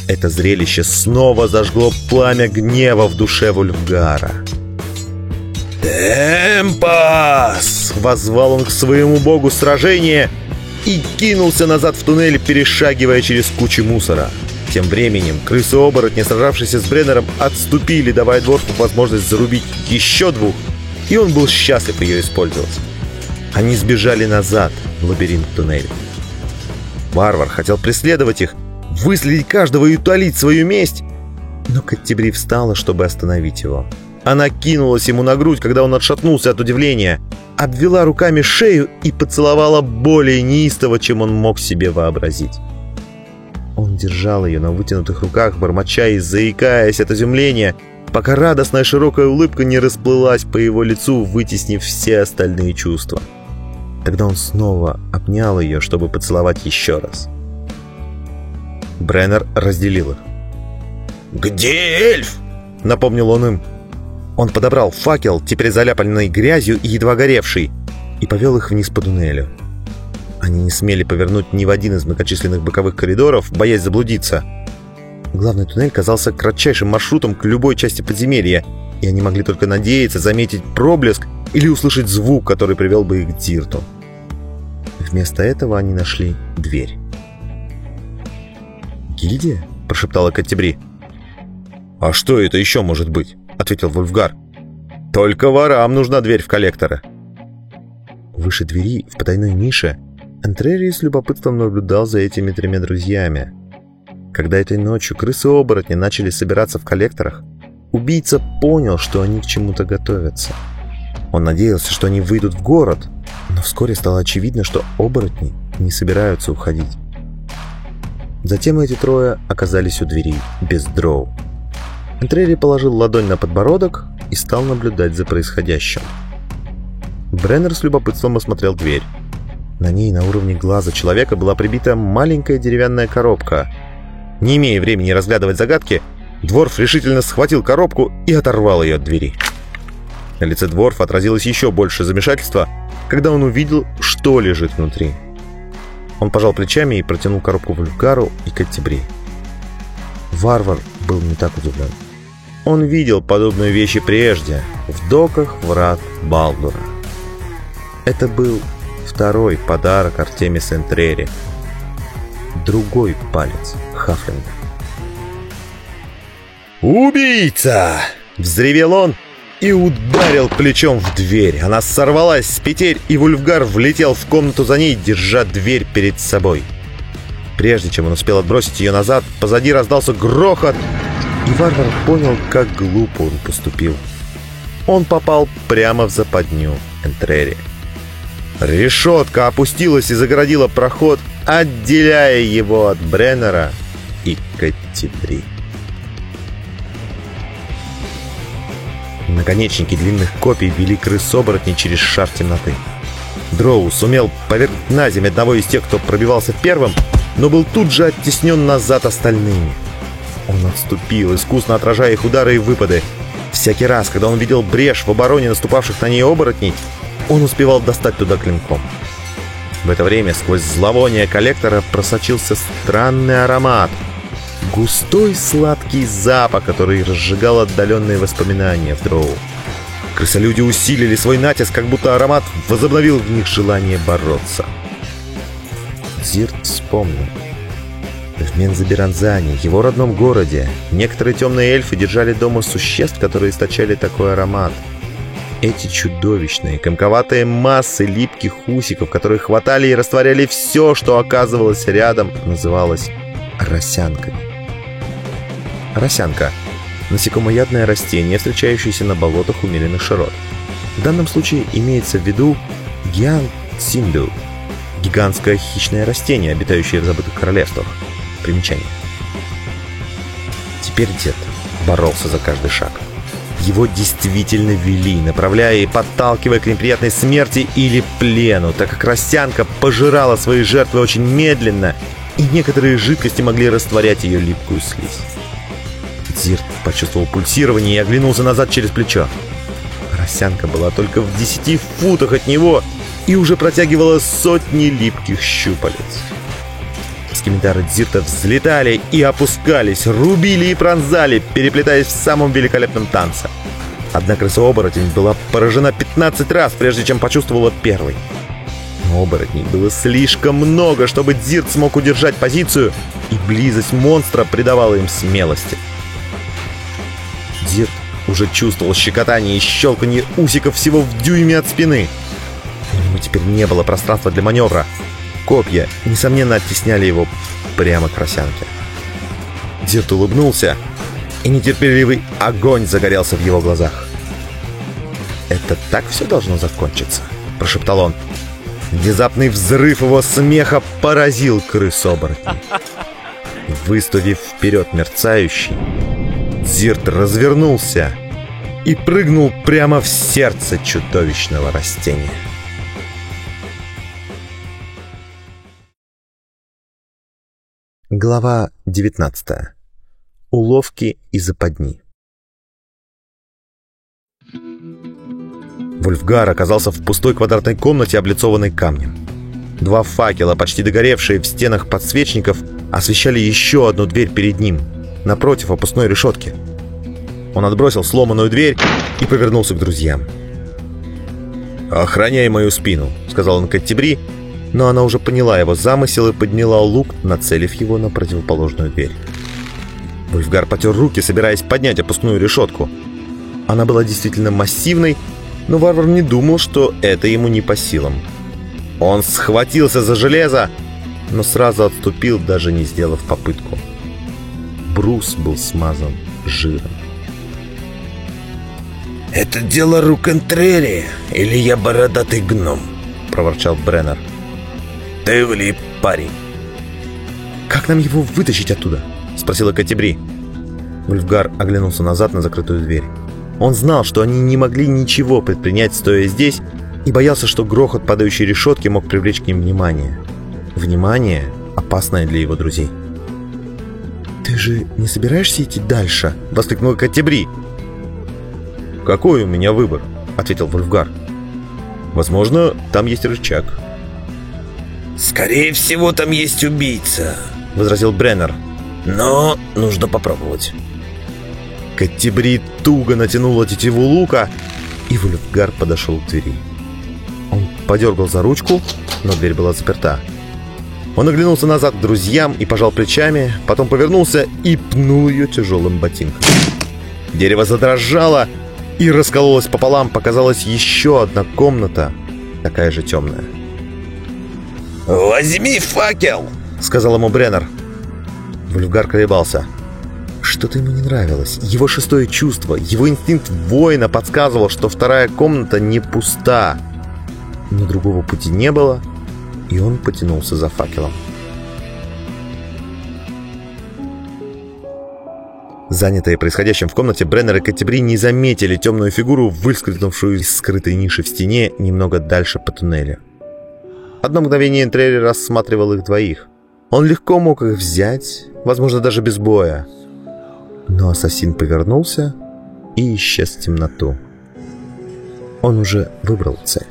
Это зрелище снова зажгло пламя гнева в душе Вульфгара. «Темпас!» — возвал он к своему богу сражения и кинулся назад в туннель, перешагивая через кучу мусора. Тем временем крысы-оборотни, сражавшиеся с Бреннером, отступили, давая Дворфу возможность зарубить еще двух, и он был счастлив ее использовать. Они сбежали назад в лабиринт туннеля. Варвар хотел преследовать их, выследить каждого и утолить свою месть, но Каттебри встала, чтобы остановить его. Она кинулась ему на грудь, когда он отшатнулся от удивления, обвела руками шею и поцеловала более неистово, чем он мог себе вообразить. Он держал ее на вытянутых руках, бормоча и заикаясь от изумления, пока радостная широкая улыбка не расплылась по его лицу, вытеснив все остальные чувства. Тогда он снова обнял ее, чтобы поцеловать еще раз. Бреннер разделил их. «Где эльф?» — напомнил он им. Он подобрал факел, теперь заляпанный грязью и едва горевший, и повел их вниз по туннелю. Они не смели повернуть ни в один из многочисленных боковых коридоров, боясь заблудиться. Главный туннель казался кратчайшим маршрутом к любой части подземелья, и они могли только надеяться заметить проблеск или услышать звук, который привел бы их к Дирту. Вместо этого они нашли дверь. «Гильдия?» – прошептала Каттебри. «А что это еще может быть?» – ответил Вольфгар. «Только ворам нужна дверь в коллектора». Выше двери, в потайной нише, Антрерий с любопытством наблюдал за этими тремя друзьями. Когда этой ночью крысы-оборотни начали собираться в коллекторах, убийца понял, что они к чему-то готовятся. Он надеялся, что они выйдут в город, Но вскоре стало очевидно, что оборотни не собираются уходить. Затем эти трое оказались у двери без дроу. Энтрери положил ладонь на подбородок и стал наблюдать за происходящим. Бреннер с любопытством осмотрел дверь. На ней на уровне глаза человека была прибита маленькая деревянная коробка. Не имея времени разглядывать загадки, Дворф решительно схватил коробку и оторвал ее от двери. На лице Дворфа отразилось еще больше замешательства, когда он увидел, что лежит внутри. Он пожал плечами и протянул коробку Вульгару и Каттебри. Варвар был не так удивлен. Он видел подобные вещи прежде, в доках врат Балдура. Это был второй подарок Артемис Энтрери. Другой палец Хафлинга. «Убийца!» — взревел он и ударил плечом в дверь. Она сорвалась с петель, и Вульфгар влетел в комнату за ней, держа дверь перед собой. Прежде чем он успел отбросить ее назад, позади раздался грохот, и варвар понял, как глупо он поступил. Он попал прямо в западню Энтрери. Решетка опустилась и загородила проход, отделяя его от Бреннера и Каттебри. Наконечники длинных копий вели крыс-оборотни через шар темноты. Дроу сумел повергнуть на землю одного из тех, кто пробивался первым, но был тут же оттеснен назад остальными. Он отступил, искусно отражая их удары и выпады. Всякий раз, когда он видел брешь в обороне наступавших на ней оборотней, он успевал достать туда клинком. В это время сквозь зловоние коллектора просочился странный аромат — Густой сладкий запах, который разжигал отдаленные воспоминания в дроу. Крысолюди усилили свой натиск, как будто аромат возобновил в них желание бороться. Зирт вспомнил. В Мензабиранзане, его родном городе, некоторые темные эльфы держали дома существ, которые источали такой аромат. Эти чудовищные, комковатые массы липких усиков, которые хватали и растворяли все, что оказывалось рядом, называлось росянками. Росянка – насекомоядное растение, встречающееся на болотах умеренных широт. В данном случае имеется в виду гиан синду – гигантское хищное растение, обитающее в забытых королевствах. Примечание. Теперь дед боролся за каждый шаг. Его действительно вели, направляя и подталкивая к неприятной смерти или плену, так как растянка пожирала свои жертвы очень медленно, и некоторые жидкости могли растворять ее липкую слизь. Зирт почувствовал пульсирование и оглянулся назад через плечо. Росянка была только в десяти футах от него и уже протягивала сотни липких щупалец. Скимитары Дзирта взлетали и опускались, рубили и пронзали, переплетаясь в самом великолепном танце. Одна крыса-оборотень была поражена 15 раз, прежде чем почувствовала первый. Но оборотней было слишком много, чтобы Дзирт смог удержать позицию, и близость монстра придавала им смелости. Дирт уже чувствовал щекотание и щелканье усиков всего в дюйме от спины. У него теперь не было пространства для маневра. Копья, несомненно, оттесняли его прямо к росянке. Дирт улыбнулся, и нетерпеливый огонь загорелся в его глазах. «Это так все должно закончиться?» – прошептал он. Внезапный взрыв его смеха поразил крыс-оборотни. Выставив вперед мерцающий, Зирт развернулся и прыгнул прямо в сердце чудовищного растения. Глава 19. Уловки и западни. Вульфгар оказался в пустой квадратной комнате, облицованной камнем. Два факела, почти догоревшие в стенах подсвечников, освещали еще одну дверь перед ним — напротив опускной решетки. Он отбросил сломанную дверь и повернулся к друзьям. «Охраняй мою спину», — сказал он Каттебри, но она уже поняла его замысел и подняла лук, нацелив его на противоположную дверь. Вульфгар потер руки, собираясь поднять опускную решетку. Она была действительно массивной, но варвар не думал, что это ему не по силам. Он схватился за железо, но сразу отступил, даже не сделав попытку брус был смазан жиром. «Это дело рук Энтрери, или я бородатый гном?» проворчал Бреннер. «Ты влип, парень». «Как нам его вытащить оттуда?» — спросила Катебри. Вульфгар оглянулся назад на закрытую дверь. Он знал, что они не могли ничего предпринять, стоя здесь, и боялся, что грохот падающей решетки мог привлечь к ним внимание. Внимание, опасное для его друзей. «Ты же не собираешься идти дальше?» — воскликнул Катебри. «Какой у меня выбор?» — ответил Вольфгар. «Возможно, там есть рычаг». «Скорее всего, там есть убийца», — возразил Бреннер. «Но нужно попробовать». Каттебри туго натянула тетиву лука, и Вульфгар подошел к двери. Он подергал за ручку, но дверь была заперта. Он оглянулся назад к друзьям и пожал плечами, потом повернулся и пнул ее тяжелым ботинком. Дерево задрожало и раскололось пополам, показалась еще одна комната, такая же темная. «Возьми факел!» — сказал ему Бреннер. Вульфгар колебался. Что-то ему не нравилось. Его шестое чувство, его инстинкт воина подсказывал, что вторая комната не пуста. Но другого пути не было, и он потянулся за факелом. Занятые происходящим в комнате, Бреннер и Катебри не заметили темную фигуру, выскользнувшую из скрытой ниши в стене немного дальше по туннелю. Одно мгновение Энтрери рассматривал их двоих. Он легко мог их взять, возможно, даже без боя. Но ассасин повернулся и исчез в темноту. Он уже выбрал цель.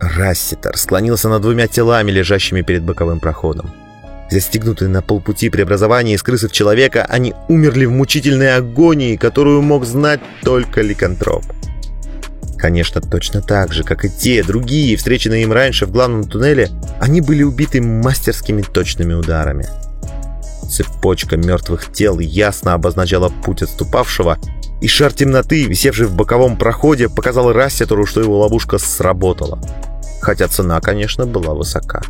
Расситер склонился над двумя телами, лежащими перед боковым проходом. Застегнутые на полпути преобразования из крысы в человека, они умерли в мучительной агонии, которую мог знать только ликантроп. Конечно, точно так же, как и те другие, встреченные им раньше в главном туннеле, они были убиты мастерскими точными ударами. Цепочка мертвых тел ясно обозначала путь отступавшего, и шар темноты, висевший в боковом проходе, показал Рассетору, что его ловушка сработала. Хотя цена, конечно, была высока.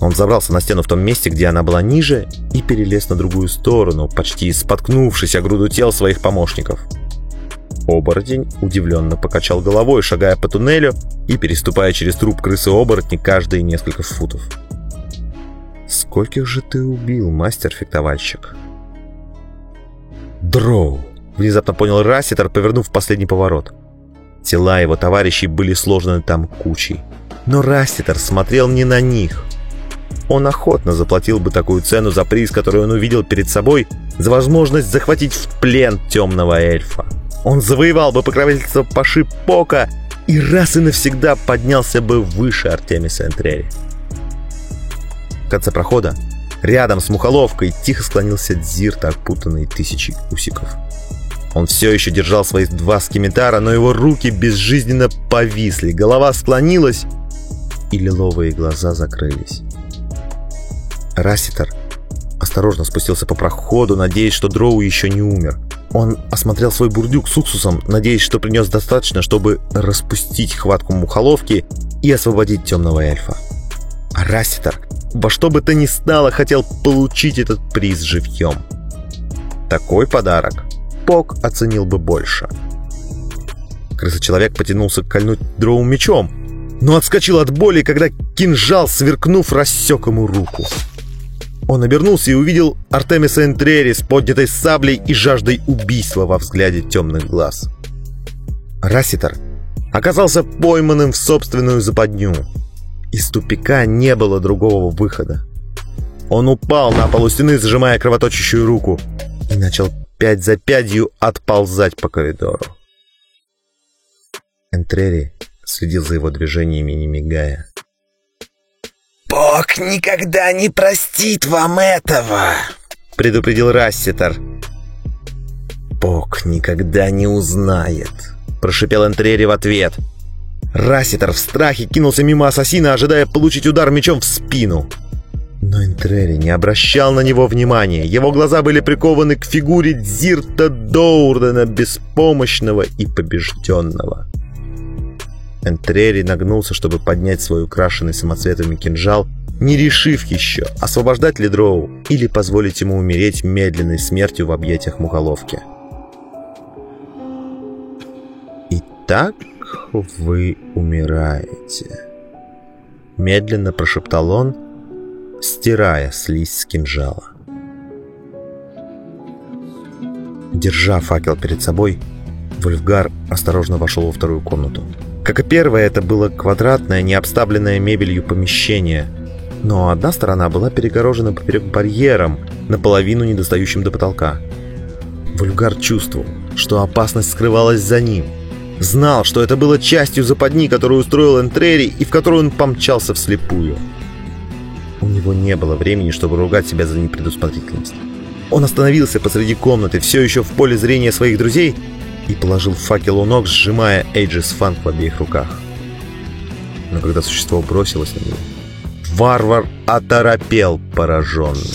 Он забрался на стену в том месте, где она была ниже, и перелез на другую сторону, почти споткнувшись о груду тел своих помощников. Оборотень удивленно покачал головой, шагая по туннелю и переступая через труп крысы-оборотни каждые несколько футов. «Скольких же ты убил, мастер-фехтовальщик?» «Дроу!» — внезапно понял Расситер, повернув последний поворот. Тела его товарищей были сложены там кучей. Но Расситер смотрел не на них. Он охотно заплатил бы такую цену за приз, который он увидел перед собой, за возможность захватить в плен темного эльфа. Он завоевал бы покровительство Паши Пока и раз и навсегда поднялся бы выше Артемиса Энтрери. В конце прохода, рядом с мухоловкой, тихо склонился Дзирт, опутанный тысячей усиков. Он все еще держал свои два скимитара, но его руки безжизненно повисли, голова склонилась, и лиловые глаза закрылись. Расситер осторожно спустился по проходу, надеясь, что Дроу еще не умер. Он осмотрел свой бурдюк с уксусом, надеясь, что принес достаточно, чтобы распустить хватку мухоловки и освободить темного эльфа. А во что бы то ни стало хотел получить этот приз живьем. Такой подарок Пок оценил бы больше. Крыса-человек потянулся кольнуть дроу мечом, но отскочил от боли, когда кинжал, сверкнув, рассек ему руку. Он обернулся и увидел Артемиса Энтрери с поднятой саблей и жаждой убийства во взгляде темных глаз. Расситер оказался пойманным в собственную западню. Из тупика не было другого выхода. Он упал на полу стены, сжимая кровоточащую руку, и начал пять за пятью отползать по коридору. Энтрери следил за его движениями, не мигая. «Бог никогда не простит вам этого!» — предупредил Расситер. «Бог никогда не узнает!» — прошипел Энтрери в ответ. Расситер в страхе кинулся мимо ассасина, ожидая получить удар мечом в спину. Но Энтрери не обращал на него внимания. Его глаза были прикованы к фигуре Дзирта Доурдена, беспомощного и побежденного. Энтрери нагнулся, чтобы поднять свой украшенный самоцветами кинжал, не решив еще, освобождать ли Дроу или позволить ему умереть медленной смертью в объятиях мухоловки. Итак, вы умираете», — медленно прошептал он, стирая слизь с кинжала. Держа факел перед собой, Вольфгар осторожно вошел во вторую комнату. Как и первое, это было квадратное, необставленное мебелью помещение. Но одна сторона была перегорожена поперек барьером, наполовину недостающим до потолка. Вольфгар чувствовал, что опасность скрывалась за ним. Знал, что это было частью западни, которую устроил Энтрери и в которую он помчался вслепую. У него не было времени, чтобы ругать себя за непредусмотрительность. Он остановился посреди комнаты, все еще в поле зрения своих друзей, и положил факел у ног, сжимая Эйджис Фанк в обеих руках. Но когда существо бросилось на него, варвар оторопел пораженный.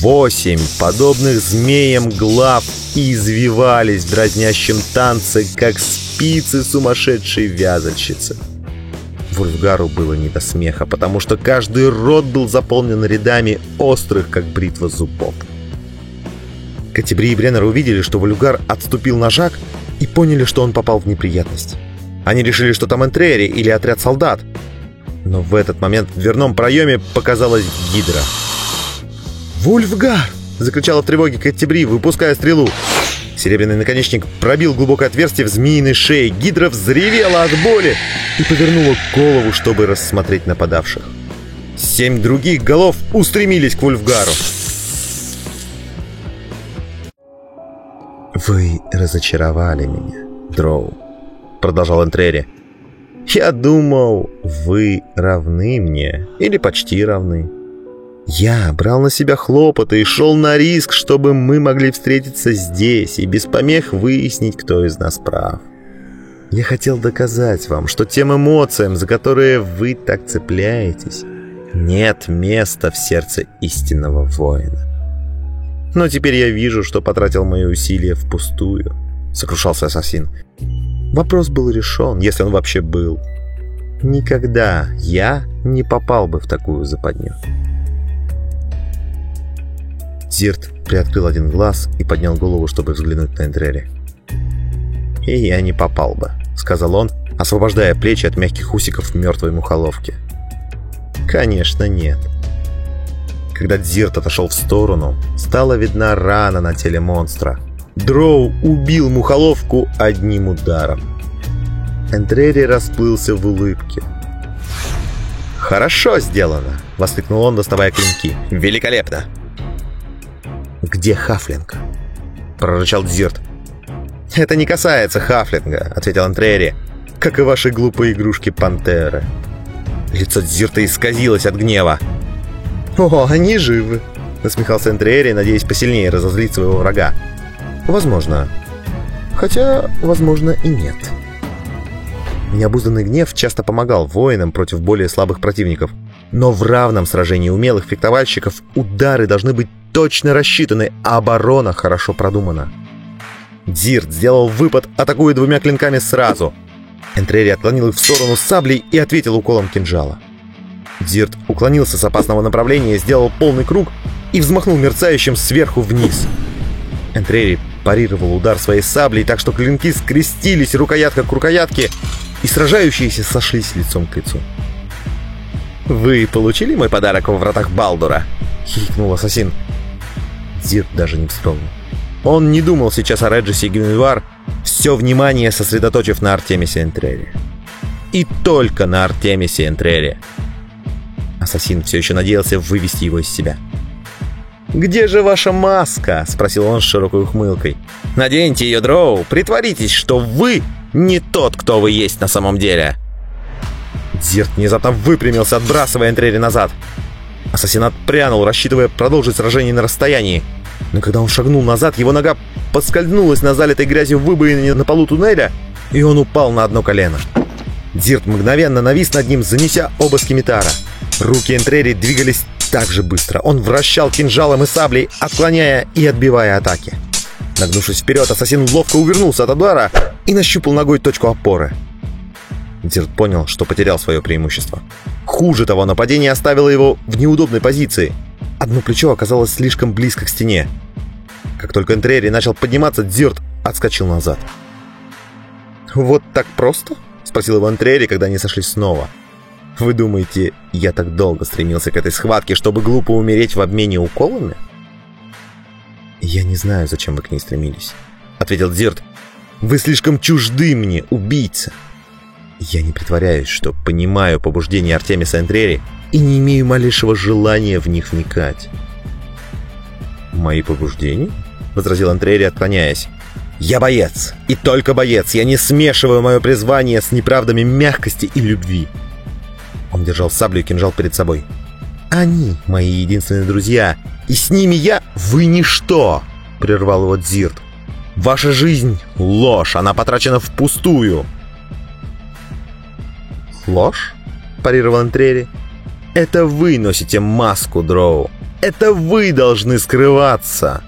Восемь подобных змеям глав извивались в дразнящем танце, как спицы сумасшедшей вязальщицы. Вульфгару было не до смеха, потому что каждый рот был заполнен рядами острых, как бритва зубов. Катебри и Бреннер увидели, что Вульгар отступил на шаг и поняли, что он попал в неприятность. Они решили, что там Энтрери или отряд солдат. Но в этот момент в дверном проеме показалась Гидра. «Вульфгар!» — закричала в тревоге Каттебри, выпуская стрелу. Серебряный наконечник пробил глубокое отверстие в змеиной шее. Гидра взревела от боли и повернула голову, чтобы рассмотреть нападавших. Семь других голов устремились к Вульфгару. «Вы разочаровали меня, Дроу», — продолжал Энтрери. «Я думал, вы равны мне, или почти равны. Я брал на себя хлопоты и шел на риск, чтобы мы могли встретиться здесь и без помех выяснить, кто из нас прав. Я хотел доказать вам, что тем эмоциям, за которые вы так цепляетесь, нет места в сердце истинного воина. Но теперь я вижу, что потратил мои усилия впустую», — сокрушался ассасин. Вопрос был решен, если он вообще был. Никогда я не попал бы в такую западню. Зирт приоткрыл один глаз и поднял голову, чтобы взглянуть на Эндрери. «И я не попал бы», — сказал он, освобождая плечи от мягких усиков мертвой мухоловки. «Конечно, нет. Когда Дзирт отошел в сторону, стала видна рана на теле монстра. Дроу убил мухоловку одним ударом. Энтрери расплылся в улыбке. «Хорошо сделано!» — воскликнул он, доставая клинки. «Великолепно!» «Где Хафлинг?» — прорычал Дзирт. «Это не касается Хафлинга», — ответил Антрери, «как и ваши глупые игрушки-пантеры». Лицо Дзирта исказилось от гнева. «О, они живы!» — насмехался Энтриэри, надеясь посильнее разозлить своего врага. «Возможно. Хотя, возможно, и нет». Необузданный гнев часто помогал воинам против более слабых противников. Но в равном сражении умелых фехтовальщиков удары должны быть точно рассчитаны, а оборона хорошо продумана. Дирт сделал выпад, атакуя двумя клинками сразу. Энтрери отклонил их в сторону саблей и ответил уколом кинжала. Дирт уклонился с опасного направления, сделал полный круг и взмахнул мерцающим сверху вниз. Энтрери парировал удар своей саблей, так что клинки скрестились рукоятка к рукоятке, и сражающиеся сошлись лицом к лицу. «Вы получили мой подарок во вратах Балдура?» — хихикнул ассасин. Дирт даже не вспомнил. Он не думал сейчас о Реджисе и Генуар, все внимание сосредоточив на Артемисе Энтрере. И только на Артемисе Энтрере. Ассасин все еще надеялся вывести его из себя. «Где же ваша маска?» — спросил он с широкой ухмылкой. «Наденьте ее, Дроу, притворитесь, что вы не тот, кто вы есть на самом деле!» Дзирт внезапно выпрямился, отбрасывая Энтрери назад. Ассасин отпрянул, рассчитывая продолжить сражение на расстоянии. Но когда он шагнул назад, его нога подскользнулась на залитой грязью выбоине на полу туннеля, и он упал на одно колено. Дзирт мгновенно навис над ним, занеся оба скимитара. Руки Энтрери двигались так же быстро. Он вращал кинжалом и саблей, отклоняя и отбивая атаки. Нагнувшись вперед, ассасин ловко увернулся от удара и нащупал ногой точку опоры. Дзирт понял, что потерял свое преимущество. Хуже того, нападение оставило его в неудобной позиции. Одно плечо оказалось слишком близко к стене. Как только Энтрери начал подниматься, Дзирт отскочил назад. «Вот так просто?» — спросил Иван Трери, когда они сошлись снова. «Вы думаете, я так долго стремился к этой схватке, чтобы глупо умереть в обмене уколами?» «Я не знаю, зачем вы к ней стремились», — ответил Дзирт. «Вы слишком чужды мне, убийца!» Я не притворяюсь, что понимаю побуждения Артемиса Энтрери и не имею малейшего желания в них вникать. «Мои побуждения?» — возразил Антрери, отклоняясь. «Я боец, и только боец. Я не смешиваю мое призвание с неправдами мягкости и любви». Он держал саблю и кинжал перед собой. «Они мои единственные друзья, и с ними я... Вы ничто!» — прервал его Дзирт. «Ваша жизнь — ложь, она потрачена впустую!» «Ложь?» — парировал Антрери. «Это вы носите маску, Дроу. Это вы должны скрываться!»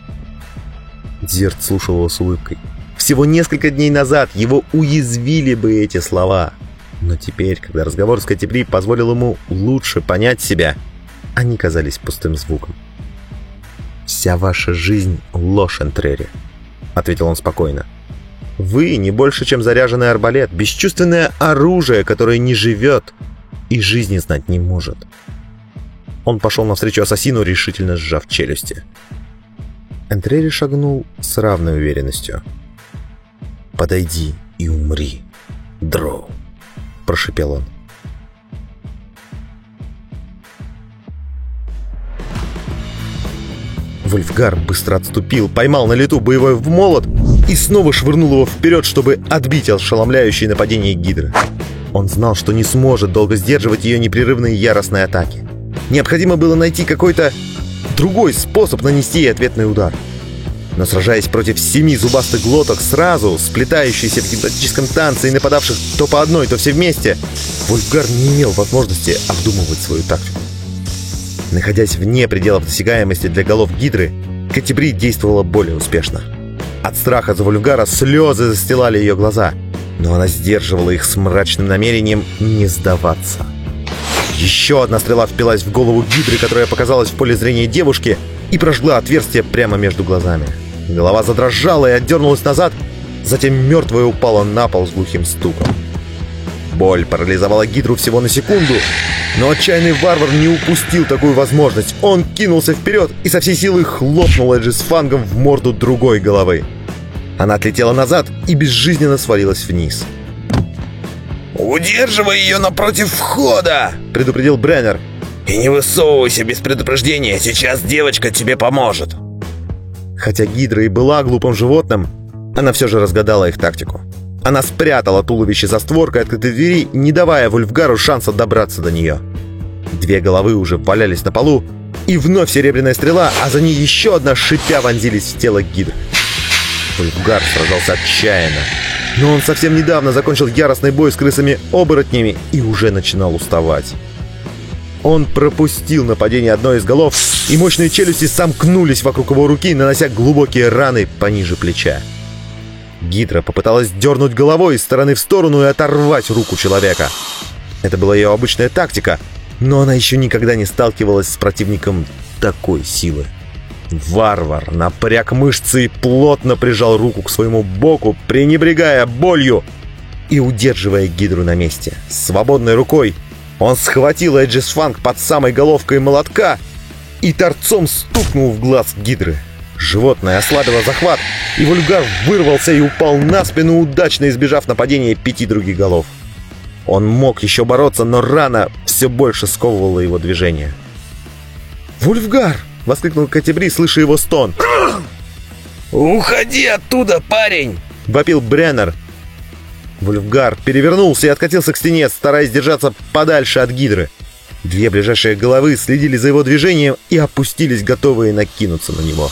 Дзирт слушал его с улыбкой. Всего несколько дней назад его уязвили бы эти слова. Но теперь, когда разговор с Катебри позволил ему лучше понять себя, они казались пустым звуком. «Вся ваша жизнь — ложь, Энтрери», — ответил он спокойно. «Вы не больше, чем заряженный арбалет, бесчувственное оружие, которое не живет и жизни знать не может». Он пошел навстречу ассасину, решительно сжав челюсти. Энтрери шагнул с равной уверенностью. «Подойди и умри, Дроу», — прошепел он. Вольфгар быстро отступил, поймал на лету боевой в молот и снова швырнул его вперед, чтобы отбить ошеломляющее нападение Гидры. Он знал, что не сможет долго сдерживать ее непрерывные яростные атаки. Необходимо было найти какой-то другой способ нанести ей ответный удар. Но сражаясь против семи зубастых глоток сразу, сплетающихся в гипнотическом танце и нападавших то по одной, то все вместе, Вольфгар не имел возможности обдумывать свою тактику. Находясь вне пределов досягаемости для голов Гидры, Катебри действовала более успешно. От страха за Вольфгара слезы застилали ее глаза, но она сдерживала их с мрачным намерением не сдаваться. Еще одна стрела впилась в голову Гидры, которая показалась в поле зрения девушки, и прожгла отверстие прямо между глазами. Голова задрожала и отдернулась назад, затем мертвая упала на пол с глухим стуком. Боль парализовала Гидру всего на секунду, но отчаянный варвар не упустил такую возможность. Он кинулся вперед и со всей силы хлопнул Эджи с фангом в морду другой головы. Она отлетела назад и безжизненно свалилась вниз. «Удерживай ее напротив входа!» — предупредил Бреннер. «И не высовывайся без предупреждения, сейчас девочка тебе поможет!» Хотя Гидра и была глупым животным, она все же разгадала их тактику. Она спрятала туловище за створкой открытой двери, не давая Вульфгару шанса добраться до нее. Две головы уже валялись на полу, и вновь серебряная стрела, а за ней еще одна шипя вонзились в тело Гидры. Вульфгар сражался отчаянно, но он совсем недавно закончил яростный бой с крысами-оборотнями и уже начинал уставать. Он пропустил нападение одной из голов, и мощные челюсти сомкнулись вокруг его руки, нанося глубокие раны пониже плеча. Гидра попыталась дернуть головой из стороны в сторону и оторвать руку человека. Это была ее обычная тактика, но она еще никогда не сталкивалась с противником такой силы. Варвар напряг мышцы и плотно прижал руку к своему боку, пренебрегая болью и удерживая Гидру на месте. Свободной рукой он схватил Эджис Фанк под самой головкой молотка и торцом стукнул в глаз Гидры. Животное ослабило захват, и Вульгар вырвался и упал на спину, удачно избежав нападения пяти других голов. Он мог еще бороться, но рана все больше сковывала его движение. «Вульфгар!» — воскликнул Катебри, слыша его стон. «Уходи оттуда, парень!» — вопил Бреннер. Вульфгар перевернулся и откатился к стене, стараясь держаться подальше от Гидры. Две ближайшие головы следили за его движением и опустились, готовые накинуться на него.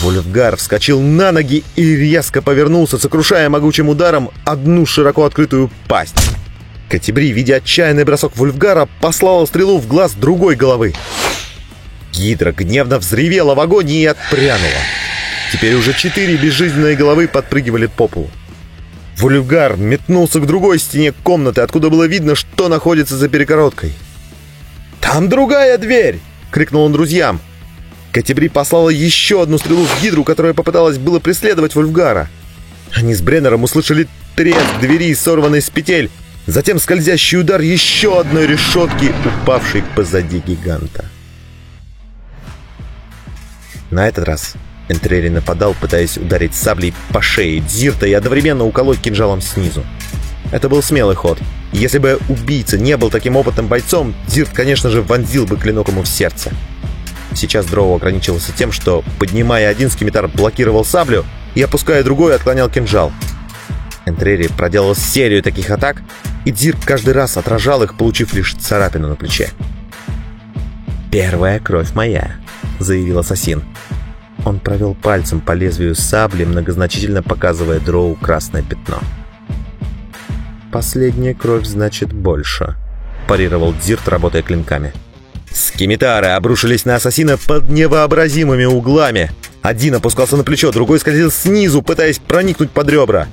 Вульфгар вскочил на ноги и резко повернулся, сокрушая могучим ударом одну широко открытую пасть. Катебри, видя отчаянный бросок Вульфгара, послала стрелу в глаз другой головы. Гидра гневно взревела в агонии и отпрянула. Теперь уже четыре безжизненные головы подпрыгивали по полу. Вульфгар метнулся к другой стене комнаты, откуда было видно, что находится за перегородкой. «Там другая дверь!» — крикнул он друзьям. Катебри послала еще одну стрелу в Гидру, которая попыталась было преследовать Вульфгара. Они с Бреннером услышали треск двери, сорванной с петель, затем скользящий удар еще одной решетки, упавшей позади гиганта. На этот раз Энтрери нападал, пытаясь ударить саблей по шее Дзирта и одновременно уколоть кинжалом снизу. Это был смелый ход. Если бы убийца не был таким опытным бойцом, Дзирт, конечно же, вонзил бы клинок ему в сердце. Сейчас Дроу ограничивался тем, что, поднимая один скимитар, блокировал саблю и, опуская другой, отклонял кинжал. Энтрери проделал серию таких атак, и Дзирт каждый раз отражал их, получив лишь царапину на плече. «Первая кровь моя», — заявил ассасин. Он провел пальцем по лезвию сабли, многозначительно показывая Дроу красное пятно. «Последняя кровь значит больше», — парировал Дзирт, работая клинками. Скимитары обрушились на ассасина под невообразимыми углами. Один опускался на плечо, другой скользил снизу, пытаясь проникнуть под ребра.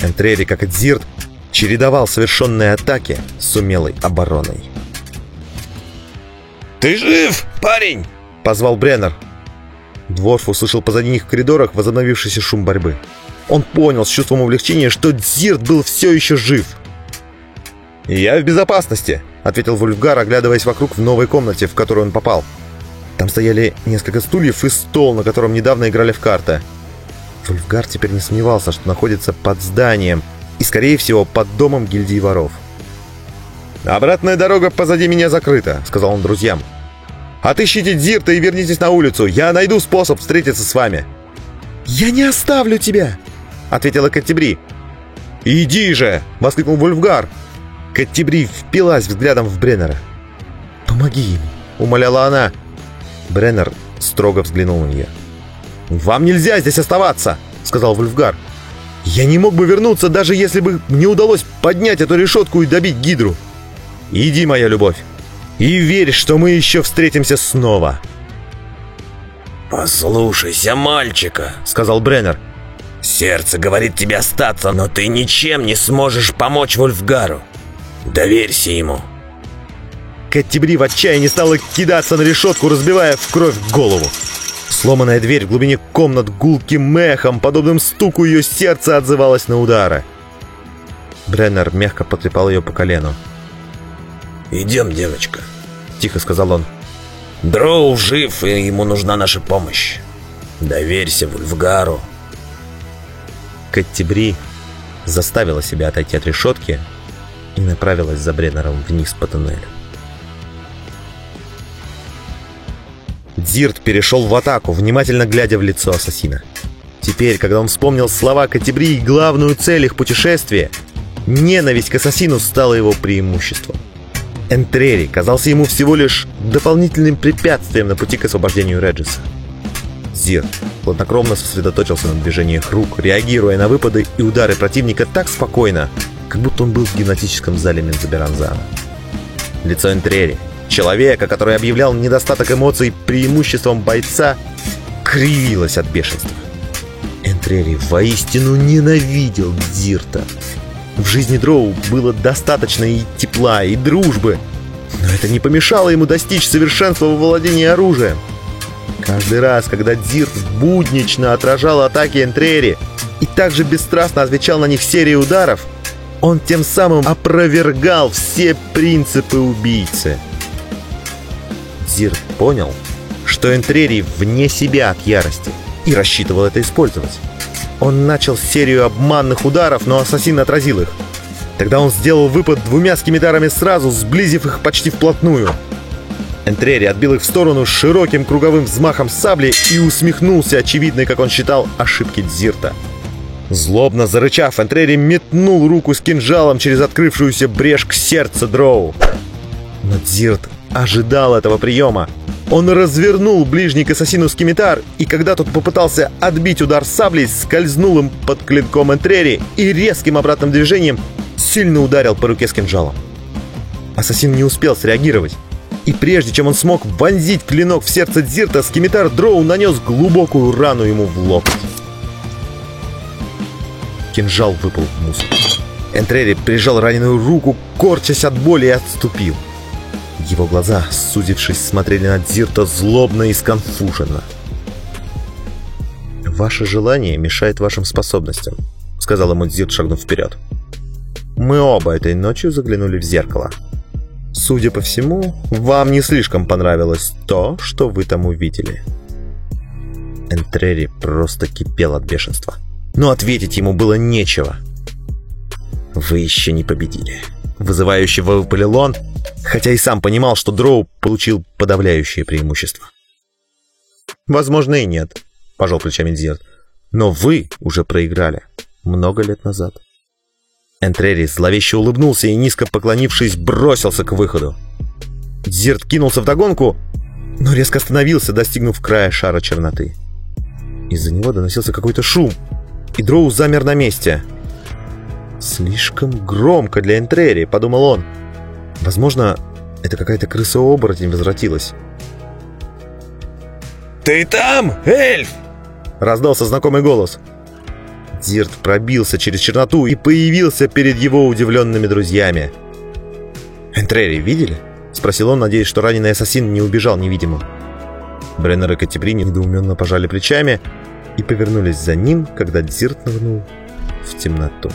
Энтрери, как и Дзирт, чередовал совершенные атаки с умелой обороной. «Ты жив, парень?» — позвал Бреннер. Дворф услышал позади них в коридорах возобновившийся шум борьбы. Он понял с чувством облегчения, что Дзирт был все еще жив. «Я в безопасности», — ответил Вульфгар, оглядываясь вокруг в новой комнате, в которую он попал. Там стояли несколько стульев и стол, на котором недавно играли в карты. Вульфгар теперь не сомневался, что находится под зданием и, скорее всего, под домом гильдии воров. «Обратная дорога позади меня закрыта», — сказал он друзьям. Отыщите Дзирта и вернитесь на улицу. Я найду способ встретиться с вами». «Я не оставлю тебя!» — ответила Каттебри. «Иди же!» — воскликнул Вульфгар. Каттебри впилась взглядом в Бреннера. «Помоги ему!» — умоляла она. Бреннер строго взглянул на нее. «Вам нельзя здесь оставаться!» — сказал Вульфгар. «Я не мог бы вернуться, даже если бы мне удалось поднять эту решетку и добить Гидру. Иди, моя любовь!» И верь, что мы еще встретимся снова. «Послушайся мальчика», — сказал Бреннер. «Сердце говорит тебе остаться, но ты ничем не сможешь помочь Вольфгару. Доверься ему». Каттибри в отчаянии стала кидаться на решетку, разбивая в кровь голову. Сломанная дверь в глубине комнат гулким мехом, подобным стуку ее сердца, отзывалась на удары. Бреннер мягко потрепал ее по колену. «Идем, девочка», — тихо сказал он. «Дроу жив, и ему нужна наша помощь. Доверься Вульфгару». Каттебри заставила себя отойти от решетки и направилась за Бреннером вниз по туннелю. Дзирт перешел в атаку, внимательно глядя в лицо ассасина. Теперь, когда он вспомнил слова Катебри и главную цель их путешествия, ненависть к ассасину стала его преимуществом. Энтрери казался ему всего лишь дополнительным препятствием на пути к освобождению Реджиса. Зир хладнокровно сосредоточился на движениях рук, реагируя на выпады и удары противника так спокойно, как будто он был в гимнастическом зале Мензаберанзана. Лицо Энтрери, человека, который объявлял недостаток эмоций преимуществом бойца, кривилось от бешенства. Энтрери воистину ненавидел Дзирта. В жизни Дроу было достаточно и тепла, и дружбы. Но это не помешало ему достичь совершенства во владении оружием. Каждый раз, когда Дзирт буднично отражал атаки Энтрери и также бесстрастно отвечал на них серией ударов, он тем самым опровергал все принципы убийцы. Дзирт понял, что Энтрери вне себя от ярости и рассчитывал это использовать. Он начал серию обманных ударов, но ассасин отразил их. Тогда он сделал выпад двумя скимитарами сразу, сблизив их почти вплотную. Энтрери отбил их в сторону широким круговым взмахом сабли и усмехнулся, очевидной, как он считал, ошибки Дзирта. Злобно зарычав, Энтрери метнул руку с кинжалом через открывшуюся брешь к сердцу Дроу. Но Дзирт ожидал этого приема. Он развернул ближний к ассасину скимитар, и когда тот попытался отбить удар саблей, скользнул им под клинком Энтрери и резким обратным движением сильно ударил по руке с кинжалом. Ассасин не успел среагировать. И прежде чем он смог вонзить клинок в сердце Дзирта, скимитар Дроу нанес глубокую рану ему в локоть. Кинжал выпал в мусор. Энтрери прижал раненую руку, корчась от боли и отступил. Его глаза, сузившись, смотрели на Дзирта злобно и сконфуженно. «Ваше желание мешает вашим способностям», — сказал ему Дзирт, шагнув вперед. Мы оба этой ночью заглянули в зеркало. Судя по всему, вам не слишком понравилось то, что вы там увидели. Энтрери просто кипел от бешенства. Но ответить ему было нечего. Вы еще не победили. Вызывающе выпалил он, хотя и сам понимал, что Дроу получил подавляющее преимущество. «Возможно, и нет», — пожал плечами Дзирт. «Но вы уже проиграли много лет назад». Энтрери зловеще улыбнулся и, низко поклонившись, бросился к выходу. Дзирт кинулся в догонку, но резко остановился, достигнув края шара черноты. Из-за него доносился какой-то шум, и Дроу замер на месте. «Слишком громко для Энтрери», — подумал он. «Возможно, это какая-то крыса-оборотень возвратилась». «Ты там, эльф?» — раздался знакомый голос. Дирт пробился через черноту и появился перед его удивленными друзьями. «Энтрери видели?» — спросил он, надеясь, что раненый ассасин не убежал невидимым. Бреннер и Катебри недоуменно пожали плечами и повернулись за ним, когда Дзирт нырнул в темноту.